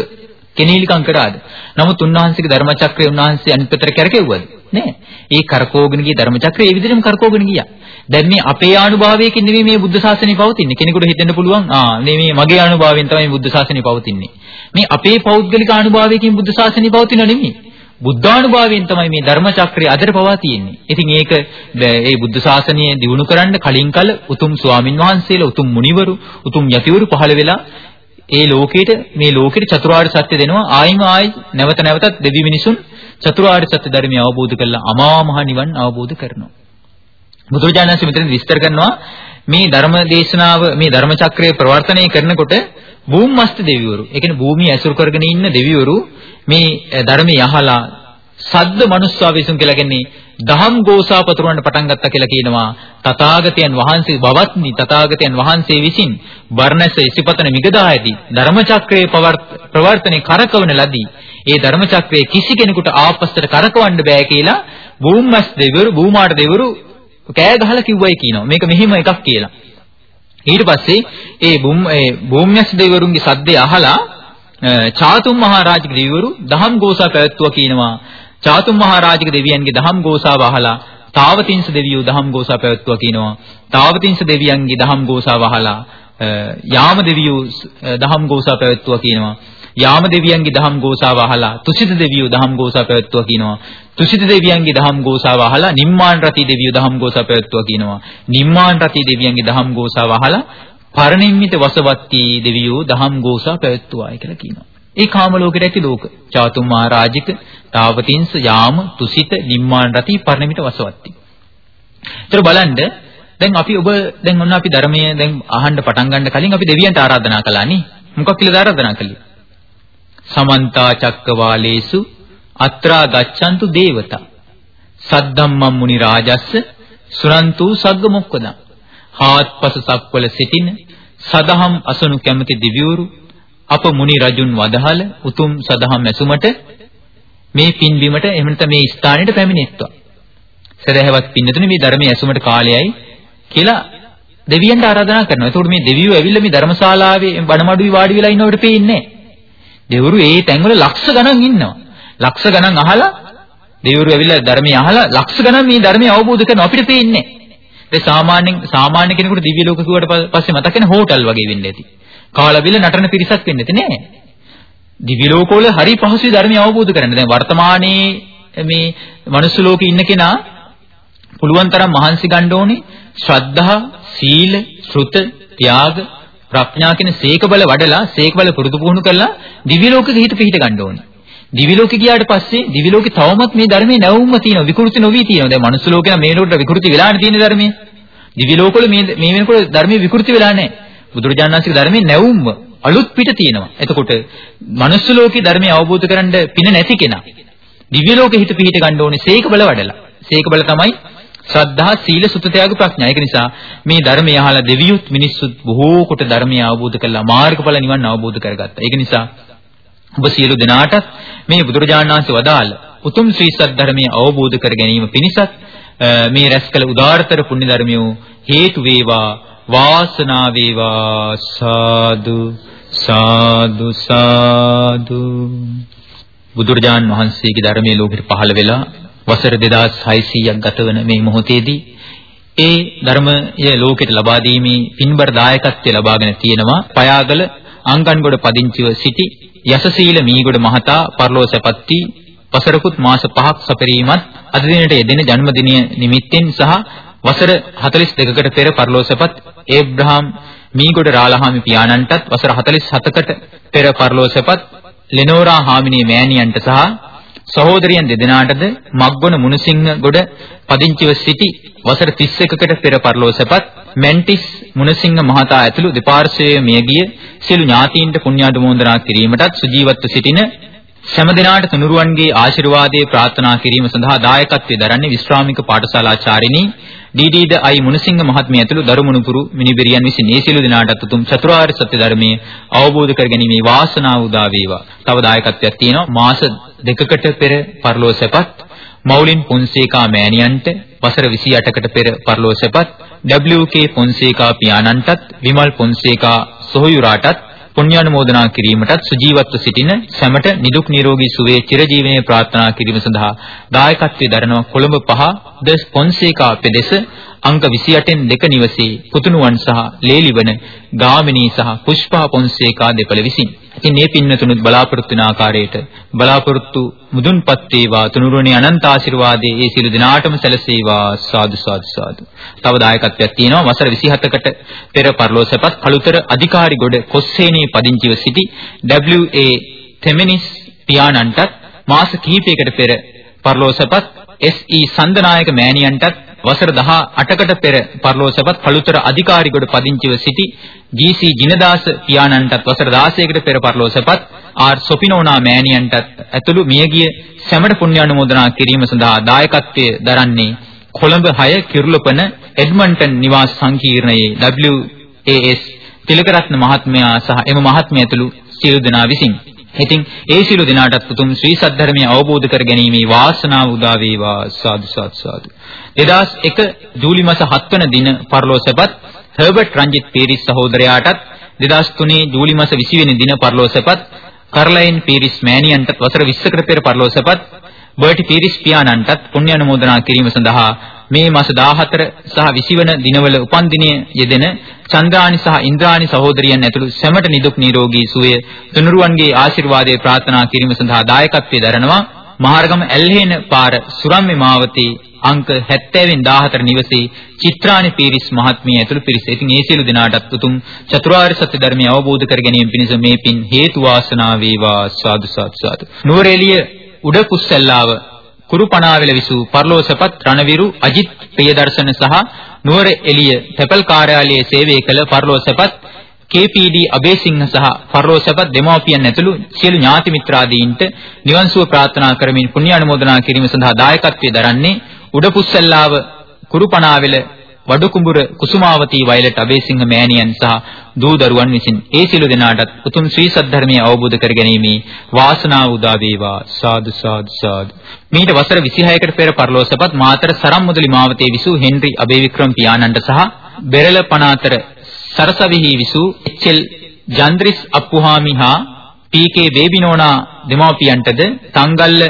කෙනීලිකම් කරාද? නමුත් උන්වහන්සේගේ ධර්ම චක්‍රය උන්වහන්සේ අනිත් පැත්තට කරකෙව්වද? නෑ. ඒ කරකෝගෙන ගිය ධර්ම චක්‍රය ඒ විදිහටම කරකෝගෙන ගියා. දැන් මේ අපේ ආනුභාවයකින් නෙමෙයි මේ බුද්ධ ශාසනය පවතින්නේ. කෙනෙකුට හිතෙන්න පුළුවන් ආ මේ මගේ ආනුභාවයෙන් තමයි බුද්ධ ශාසනය පවතින්නේ. මේ අපේ පෞද්ගලික ආනුභාවයකින් බුද්ධ ශාසනය පවතින නෙමෙයි. බුද්ධානුභාවයෙන් තමයි මේ ධර්ම චක්‍රය අදට පවා තියෙන්නේ. ඉතින් ඒක ඒ බුද්ධ ශාසනය දිනු කරන්න කලින් කල උතුම් ස්වාමින් වහන්සේලා, උතුම් මුනිවරු, උතුම් යතිවරු පහළ වෙලා ඒ ලෝකෙට මේ ලෝකෙට චතුරාර්ය සත්‍ය දෙනවා ආයිම ආයි නැවත නැවතත් දෙවි මිනිසුන් චතුරාර්ය සත්‍ය ධර්මය අවබෝධ කරලා අමා මහ නිවන් අවබෝධ කරනවා. බුදුරජාණන් වහන්සේ මෙතන විස්තර කරනවා මේ ධර්ම දේශනාව මේ ධර්ම චක්‍රය ප්‍රවර්තනය කරනකොට භූමස්ත දෙවිවරු ඒ කියන්නේ භූමිය ඇසුරු කරගෙන ඉන්න දෙවිවරු මේ ධර්මය අහලා සද්ද මනුස්සා විසුන් කියලා කියන්නේ දහම් ගෝසා පතුරවන්න පටන් ගත්තා කියලා කියනවා තථාගතයන් වහන්සේ බවත්නි තථාගතයන් වහන්සේ විසින් බර්ණැස ඉසිපතන මිගදා ඇති ධර්ම චක්‍රයේ ප්‍රවර්තනේ කරකවන ලදී ඒ ධර්ම චක්‍රයේ කිසි කෙනෙකුට ආපස්සට කරකවන්න බෑ කියලා භූමස් දෙවිවරු භූමාට දෙවිවරු කෑ ගහලා කිව්වයි කියනවා. මේක මෙහිම එකක් කියලා. ඊට පස්සේ ඒ බුම් ඒ භූම්‍යස් දෙවිවරුන්ගේ සද්දේ අහලා චාතුම් මහරජාගේ දෙවිවරු දහම් ගෝසා පැවැත්තුවා කියනවා. චාතුම් මහරජාගේ දෙවියන්ගේ දහම් ගෝසාව අහලා තාවතිංස දෙවියෝ දහම් ගෝසා පැවැත්තුවා කියනවා. තාවතිංස දෙවියන්ගේ දහම් ගෝසාව අහලා යාම දෙවියෝ දහම් ගෝසා පැවැත්තුවා කියනවා. යාම දෙවියන්ගේ දහම් ගෝසාව අහලා තුසිත දෙවියෝ දහම් ගෝසා පැවැත්වුවා කියනවා. තුසිත දෙවියන්ගේ දහම් ගෝසාව අහලා නිම්මාන රති දෙවියෝ දහම් ගෝසා පැවැත්වුවා කියනවා. නිම්මාන රති දෙවියන්ගේ දහම් ගෝසාව අහලා පරිනිම්මිත වසවත්ති දෙවියෝ දහම් ගෝසා පැවැත්වුවායි කියලා කියනවා. ඒ කාම ලෝකෙට ඇති ලෝක. චාතුම් මහරජික, තාවතින්ස, යාම, තුසිත, නිම්මාන රති, පරිනිම්මිත වසවත්ති. ඒතර බලන්න දැන් අපි ඔබ දැන් ඔන්න අපි ධර්මයේ දැන් අහන්න පටන් ගන්න කලින් අපි දෙවියන්ට ආරාධනා කළා නේ. මොකක් කියලාද ආරාධනා කළේ? සමන්ත චක්කවාලේසු අත්‍රා ගච්ඡන්තු දේවතා. සද්දම්මම් මුනි රාජස්ස සුරන්තු සග්ග මොක්කදං. හාත්පස සක්වල සිටින සදහම් අසනු කැමති දිව්‍යවරු අප මුනි රජුන් වදහල උතුම් සදහම් ඇසුමට මේ පින්බිමට එහෙම නැත්නම් මේ ස්ථානෙට පැමිණෙත්වා. සදහවත් පින්නතුනේ මේ ධර්මයේ ඇසුමට කාලයයි කියලා දෙවියන්ට ආරාධනා කරනවා. එතකොට මේ දෙවියෝ ඇවිල්ලා මේ ධර්මශාලාවේ බණමඩුවේ වාඩි වෙලා ඉන්නවට පේන්නේ දෙවරු ඒ තැන්වල ලක්ෂ ගණන් ඉන්නවා. ලක්ෂ ගණන් අහලා දෙවරු ඇවිල්ලා ධර්මයේ අහලා ලක්ෂ ගණන් මේ ධර්මය අවබෝධ කරන අපිට පේන්නේ ඒ සාමාන්‍යයෙන් සාමාන්‍ය කෙනෙකුට දිව්‍ය ලෝක කිව්වට පස්සේ මතක වෙන හෝටල් වගේ වෙන්නේ ඇති. කාලා බිල නටන පිරිසක් වෙන්නේ නැති නෑ. දිව්‍ය ලෝකවල හරි පහසුයි ධර්මය අවබෝධ කරගන්න. දැන් වර්තමානයේ මේ මනුස්ස ලෝකේ ඉන්න කෙනා පුළුවන් තරම් මහන්සි ගන්න ඕනේ ශ්‍රද්ධා, සීල, ශ්‍රුත, ත්‍යාග, ප්‍රඥා කියන සීක බල වඩලා සීක බල පුරුදු පුහුණු කරලා දිව්‍ය ලෝකෙක හිත පිහිට ගන්න ඕනේ. දිවි ලෝකෙ ගියාට පස්සේ දිවි ලෝකෙ තවමත් මේ ධර්මයේ නැවුම්ම තියෙනවා විකෘති නොවි තියෙනවා. දැන් මනුස්ස ලෝකේ මේ ලෝකෙට විකෘති වෙලානේ තියෙන ධර්මයේ. දිවි ලෝකවල මේ මේ වෙනකොට ධර්මයේ විකෘති වෙලා නැහැ. බුදුරජාණන් වහන්සේගේ ධර්මයේ නැවුම්ම අලුත් පිට තියෙනවා. එතකොට මනුස්ස ලෝකේ ධර්මය අවබෝධ කරගන්න පින නැති කෙනා දිව්‍ය ලෝකෙ හිත පිහිට ගන්න ඕනේ සීක බල වඩලා. සීක බල තමයි ශ්‍රද්ධා සීල සුත ත්‍යාග ප්‍රඥා. ඒක නිසා මේ ධර්මය අහලා දෙවියුත් මිනිස්සුත් බොහෝ කොට ධර්මය අවබෝධ කරලා මාර්ගඵල නිවන් අවබෝධ කරගත්තා. ඒක නිසා ඔබ සියලු දෙනාට මේ බුදුරජාණන් වහන්සේ වදාළ උතුම් ශ්‍රී සද්ධර්මයේ අවබෝධ කර ගැනීම පිණිසත් මේ රැස් කළ උදාාරතර පුණ්‍ය ධර්මියෝ හේතු වේවා වාසනාව වේවා. සාදු සාදු සාදු. බුදුරජාන් වහන්සේගේ ධර්මයේ ලෝකෙට පහළ වෙලා වසර 2600ක් ගත වන මේ මොහොතේදී ඒ ධර්මය ලෝකෙට ලබා දීමේ පින්බර දායකත්වය ලබාගෙන තියෙනවා. පයාගල අංගන්ගොඩ පදිංචිව සිටි යසසීල මීගොඩ මහතා පරලෝසපත් වී වසරකුත් මාස 5ක් සැපරීමත් අද දිනට යෙදෙන ජන්මදිනය නිමිත්තෙන් සහ වසර 42කට පෙර පරලෝසපත් ඒබ්‍රහම් මීගොඩ රාලහාමි පියාණන්ටත් වසර 47කට පෙර පරලෝසපත් ලෙනෝරා හාමිනේ මෑණියන්ට සහ සහෝදරියන් දෙදෙනාටද මග්ගොන මුණසිංහ ගොඩ පදිංචිව සිටි වසර 31කට පෙර පරලෝසපත් මැන්ටිස් මුණසිංහ මහතා ඇතුළු දෙපාර්ශ්වයේ මියගිය සියලු ඥාතීන්ට පුණ්‍යානුමෝදනා කිරීමටත් සුජීවත්ව සිටින සෑම දිනාට තුනුරුවන්ගේ ආශිර්වාදයේ ප්‍රාර්ථනා කිරීම සඳහා දායකත්වයේ දරන්නේ විශ්‍රාමික පාඨශාලාචාරිණී ඩීඩීද අයි. මුණසිංහ මහත්මිය ඇතුළු දරුමුණුපුරු මිනිබිරියන් විසින් මේ සියලු දිනාටත් උතුම් චතුරාර්ය සත්‍ය ධර්මයේ අවබෝධ කර ගැනීමේ වාසනාව උදා වේවා. තව දායකත්වයක් තියෙනවා. මාස දෙකකට පෙර පරලෝසපත් මෞලින් පොන්සේකා මෑණියන්ට වසර 28කට පෙර පරලෝසපත් WK පොන්සේකා පියාණන්ටත් විමල් පොන්සේකා සොහොයුරාටත් පුණ්‍යානුමෝදනා කිරීමටත් සුජීවත්ව සිටින සැමට නිදුක් නිරෝගී සුවයේ චිරජීවනයේ ප්‍රාර්ථනා කිරීම සඳහා දායකත්වයේ දරනවා කොළඹ 5 ද පොන්සේකා පෙදෙස අංක 28න් දෙක නිවසේ පුතුණුවන් සහ ලේලිවන ගාමිණී සහ පුෂ්පා පොන්සේකා දෙපළ විසින්. ඉතින් මේ පින්නතුණුත් බලාපොරොත්තු වෙන ආකාරයට බලාපොරොත්තු මුදුන්පත් වේවා තුනුරුවනේ අනන්ත ආශිර්වාදයේ ඒ සියලු දිනාටම සැලසේවා සාදු සාදු සාදු. තව දායකත්වයක් තියෙනවා වසර 27කට පෙර පරලෝසපත් කලුතර අධිකාරි ගොඩ කොස්සේනේ පදිංචිව සිටි WA තෙමිනිස් පියාණන්ටත් මාස කිහිපයකට පෙර පරලෝසපත් SE සන්දනායක මෑණියන්ටත් වසර 18කට පෙර පරලෝසපත් කළුතර අධිකාරිගොඩ පදිංචිව සිටි GC ජිනදාස පියාණන්ටත් වසර 16කට පෙර පරලෝසපත් ආර් සොපිනෝනා මෑණියන්ටත් ඇතුළු මියගිය සැමට පුණ්‍යානුමෝදනා කිරීම සඳහා දායකත්වයේ දරන්නේ කොළඹ 6 කිරුළපන එඩ්මන්ටන් නිවාස සංකීර්ණයේ WAS තිලකරත්න මහත්මයා සහ එම මහත්මිය ඇතුළු සියලු දෙනා විසින්. ඉතින් ඒ සියලු දෙනාටත් උතුම් ශ්‍රී සද්ධර්මය අවබෝධ කර ගැනීමේ වාසනාව උදා වේවා. සාදු සාදු සාදු. 2001 ජූලි මාස 7 වන දින පරලෝසපත් හර්බර්ට් රංජිත් පීරිස් සහෝදරයාටත් 2003 ජූලි මාස 20 වෙනි දින පරලෝසපත් කරලයින් පීරිස් මෑණියන්ටත් වසර 20කට පෙර පරලෝසපත් බර්ටි පීරිස් පියාණන්ටත් පුණ්‍ය අනුමෝදනා කිරීම සඳහා මේ මාස 14 සහ 20 වන දිනවල උපන්දිනය යෙදෙන චන්ද්‍රානි සහ ඉන්ද්‍රානි සහෝදරියන් ඇතුළු සැමට නිදුක් නිරෝගී සුවය තුනුරුවන්ගේ ආශිර්වාදයේ ප්‍රාර්ථනා කිරීම සඳහා දායකත්වයේ දරනවා මහරගම ඇල්හේන පාර සුරම්මේ මාවතේ අංක 70 වෙනි 14 නිවසේ චිත්‍රානි පීරිස් මහත්මිය ඇතුළු පිරිස. ඉතින් ඒ සියලු දෙනාටත් උතුම් චතුරාර්ය සත්‍ය ධර්මය අවබෝධ කර ගැනීම පිණිස මේ පින් හේතු වාසනා වේවා සාදු සාදු සාදු. නුවරඑළිය උඩ කුස්සල්ලාව කුරුපණාවෙල විසූ පර්ලෝසපත් රණවිරු අජිත් ප්‍රියදර්ශන සහ නුවර එළිය තැපල් කාර්යාලයේ සේවය කළ පර්ලෝසපත් KPD අබේසිංහ සහ පර්ලෝසපත් දෙමව්පියන් ඇතුළු සියලු ඥාති මිත්‍රාදීන්ට නිවන් සුව ප්‍රාර්ථනා කරමින් පුණ්‍ය අනුමෝදනා කිරීම සඳහා දායකත්වයේ දරන්නේ උඩපුස්සල්ලාව කුරුපණාවෙල වඩුකුඹුර කුසුමාවතී වයලට් අබේසිංහ මෑණියන් සහ දූ දරුවන් විසින් ඒ සිළු දෙනාටත් උතුම් ශ්‍රී සද්ධර්මය අවබෝධ කරගැනීමේ වාසනාව උදා වේවා සාදු සාදු සාදු මීට වසර 26කට පෙර පරලෝසපත් මාතර සරම්මුදලි මාවතේ විසූ හෙන්රි අබේවික්‍රම පියාණන්ට සහ බෙරළ පනාතර සරසවිහි විසූ එච්.එල්. ජන්ද්‍රිස් අප්පුහාමි හා පී.කේ. බේබිනෝනා දෙමාපියන්ටද තංගල්ල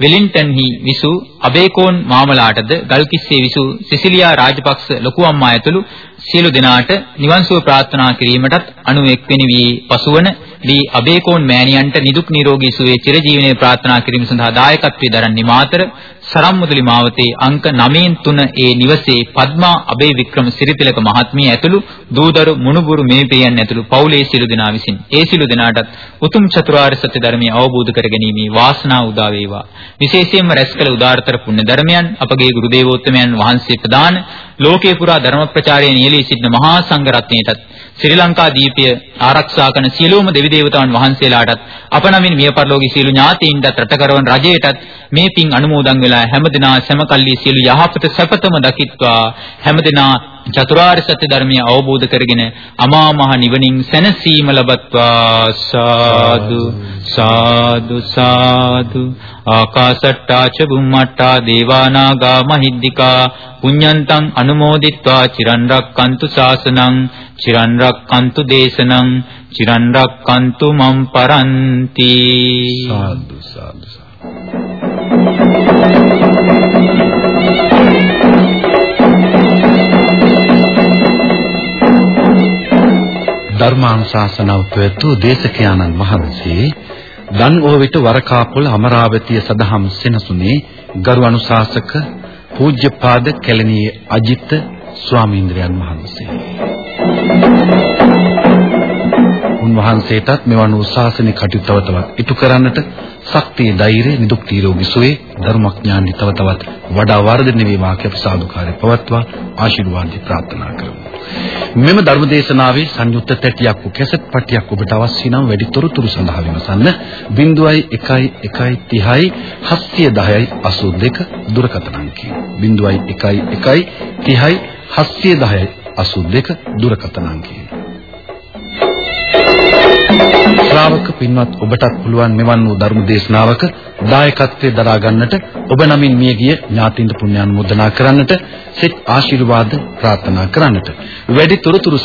වෙලින්ටන්හි විසූ අබේකෝන් මාමලාටද ගල්කිස්සේ විසූ සිසිලියා රාජපක්ෂ ලොකු අම්මා ඇතුළු සියලු දෙනාට නිවන් සුව ප්‍රාර්ථනා කිරීමටත් අනු එක්වෙනි වී පසුවන දී අබේකෝන් මෑණියන්ට නිදුක් නිරෝගී සුවය චිරජීවනයේ ප්‍රාර්ථනා කිරීම සඳහා දායකත්වයේ දරන්නේ මාතර සරම්මුදලි මාවතේ අංක 9න් 3 ඒ නිවසේ පද්මා අබේ වික්‍රම සිරිතිලක මහත්මිය ඇතුළු දූදරු මුණුබුරු මේපියන් ඇතුළු පවුලේ සිළු දෙනා විසින් ඒ සිළු දෙනාටත් උතුම් චතුරාර්ය සත්‍ය ධර්මය අවබෝධ කරගැනීමේ වාසනාව උදා වේවා. විශේෂයෙන්ම රැස් කළ උදාාරතර පුණ්‍ය ධර්මයන් අපගේ ගුරු දේවෝත්තමයන් වහන්සේ ප්‍රදාන ලෝකේ පුරා ධර්ම ප්‍රචාරයේ නියලී සිටින මහා සංඝ රත්නයටත් ශ්‍රී ලංකා දීපය ආරක්ෂා කරන සියලුම දෙවි දේවතාවුන් වහන්සේලාටත් අප නමින් මිය පරලෝකී සියලු ඥාතීන්ටත් රටකරවන් රජයටත් මේ පින් අනුමෝදන් වෙලා හැමදිනා සමකල්ලි සියලු යහපත සැපතම දකිත්වා. හැමදිනා චතුරාර්ය සත්‍ය ධර්මය අවබෝධ කරගෙන අමා මහ නිවනින් සැනසීම ලබත්වා. සාදු සාදු සාදු. ආකාසට්ටා ච බුම්මට්ටා දේවානාගා මහිද්దికා පුඤ්ඤන්තං අනුමෝදිත්වා චිරන් රක්칸තු ශාසනං චිරන් රක්칸තු දේශනං චිරන් රක්칸තු මම් පරන්ති. සාදු සාදු ධර්මානුශාසනාව ප්‍රවතු දේශකයාණන් වහන්සේ දන් ඕවිත වරකාපොළ අමරාවතිය සදහම් සෙනසුනේ ගරු අනුශාසක පූජ්‍යපාද කැලණියේ අජිත් ස්වාමීන්ද්‍රයන් වහන්සේ. උන්වහන්සේටත් මෙවන් වූ ශාසනික කටයුතු තව තවත් ඉටු කරන්නට ශක්තිය ධෛර්යය නිදුක් නිරෝගී සුවය ධර්මඥානි තව තවත් වඩා වර්ධනය වේවා කියලා සාදුකාරය පවත්වා ආශිර්වාද ප්‍රාර්ථනා කරමු. මෙම ධර්මදේශනාවේ සංයුක්ත තැටියක් වූ කැසට් පටියක් ඔබට අවශ්‍ය නම් වැඩි තොරතුරු සඳහා විමසන්න. 01 1 30 710 82 දුරකථන අංකය 01 1 30 710 82 දුරකථන අංකය ශ්‍රාවක පින්වත් ඔබටත් පුළුවන් මෙවන් වූ ධර්ම දේශනාවක දායකත්වයේ දරා ගන්නට ඔබ නමින් මියගිය ඥාතින්ට පුණ්‍යානුමෝදනා කරන්නට සෙත් ආශිර්වාද ප්‍රාර්ථනා කරන්නට. වැඩි තොරතුරු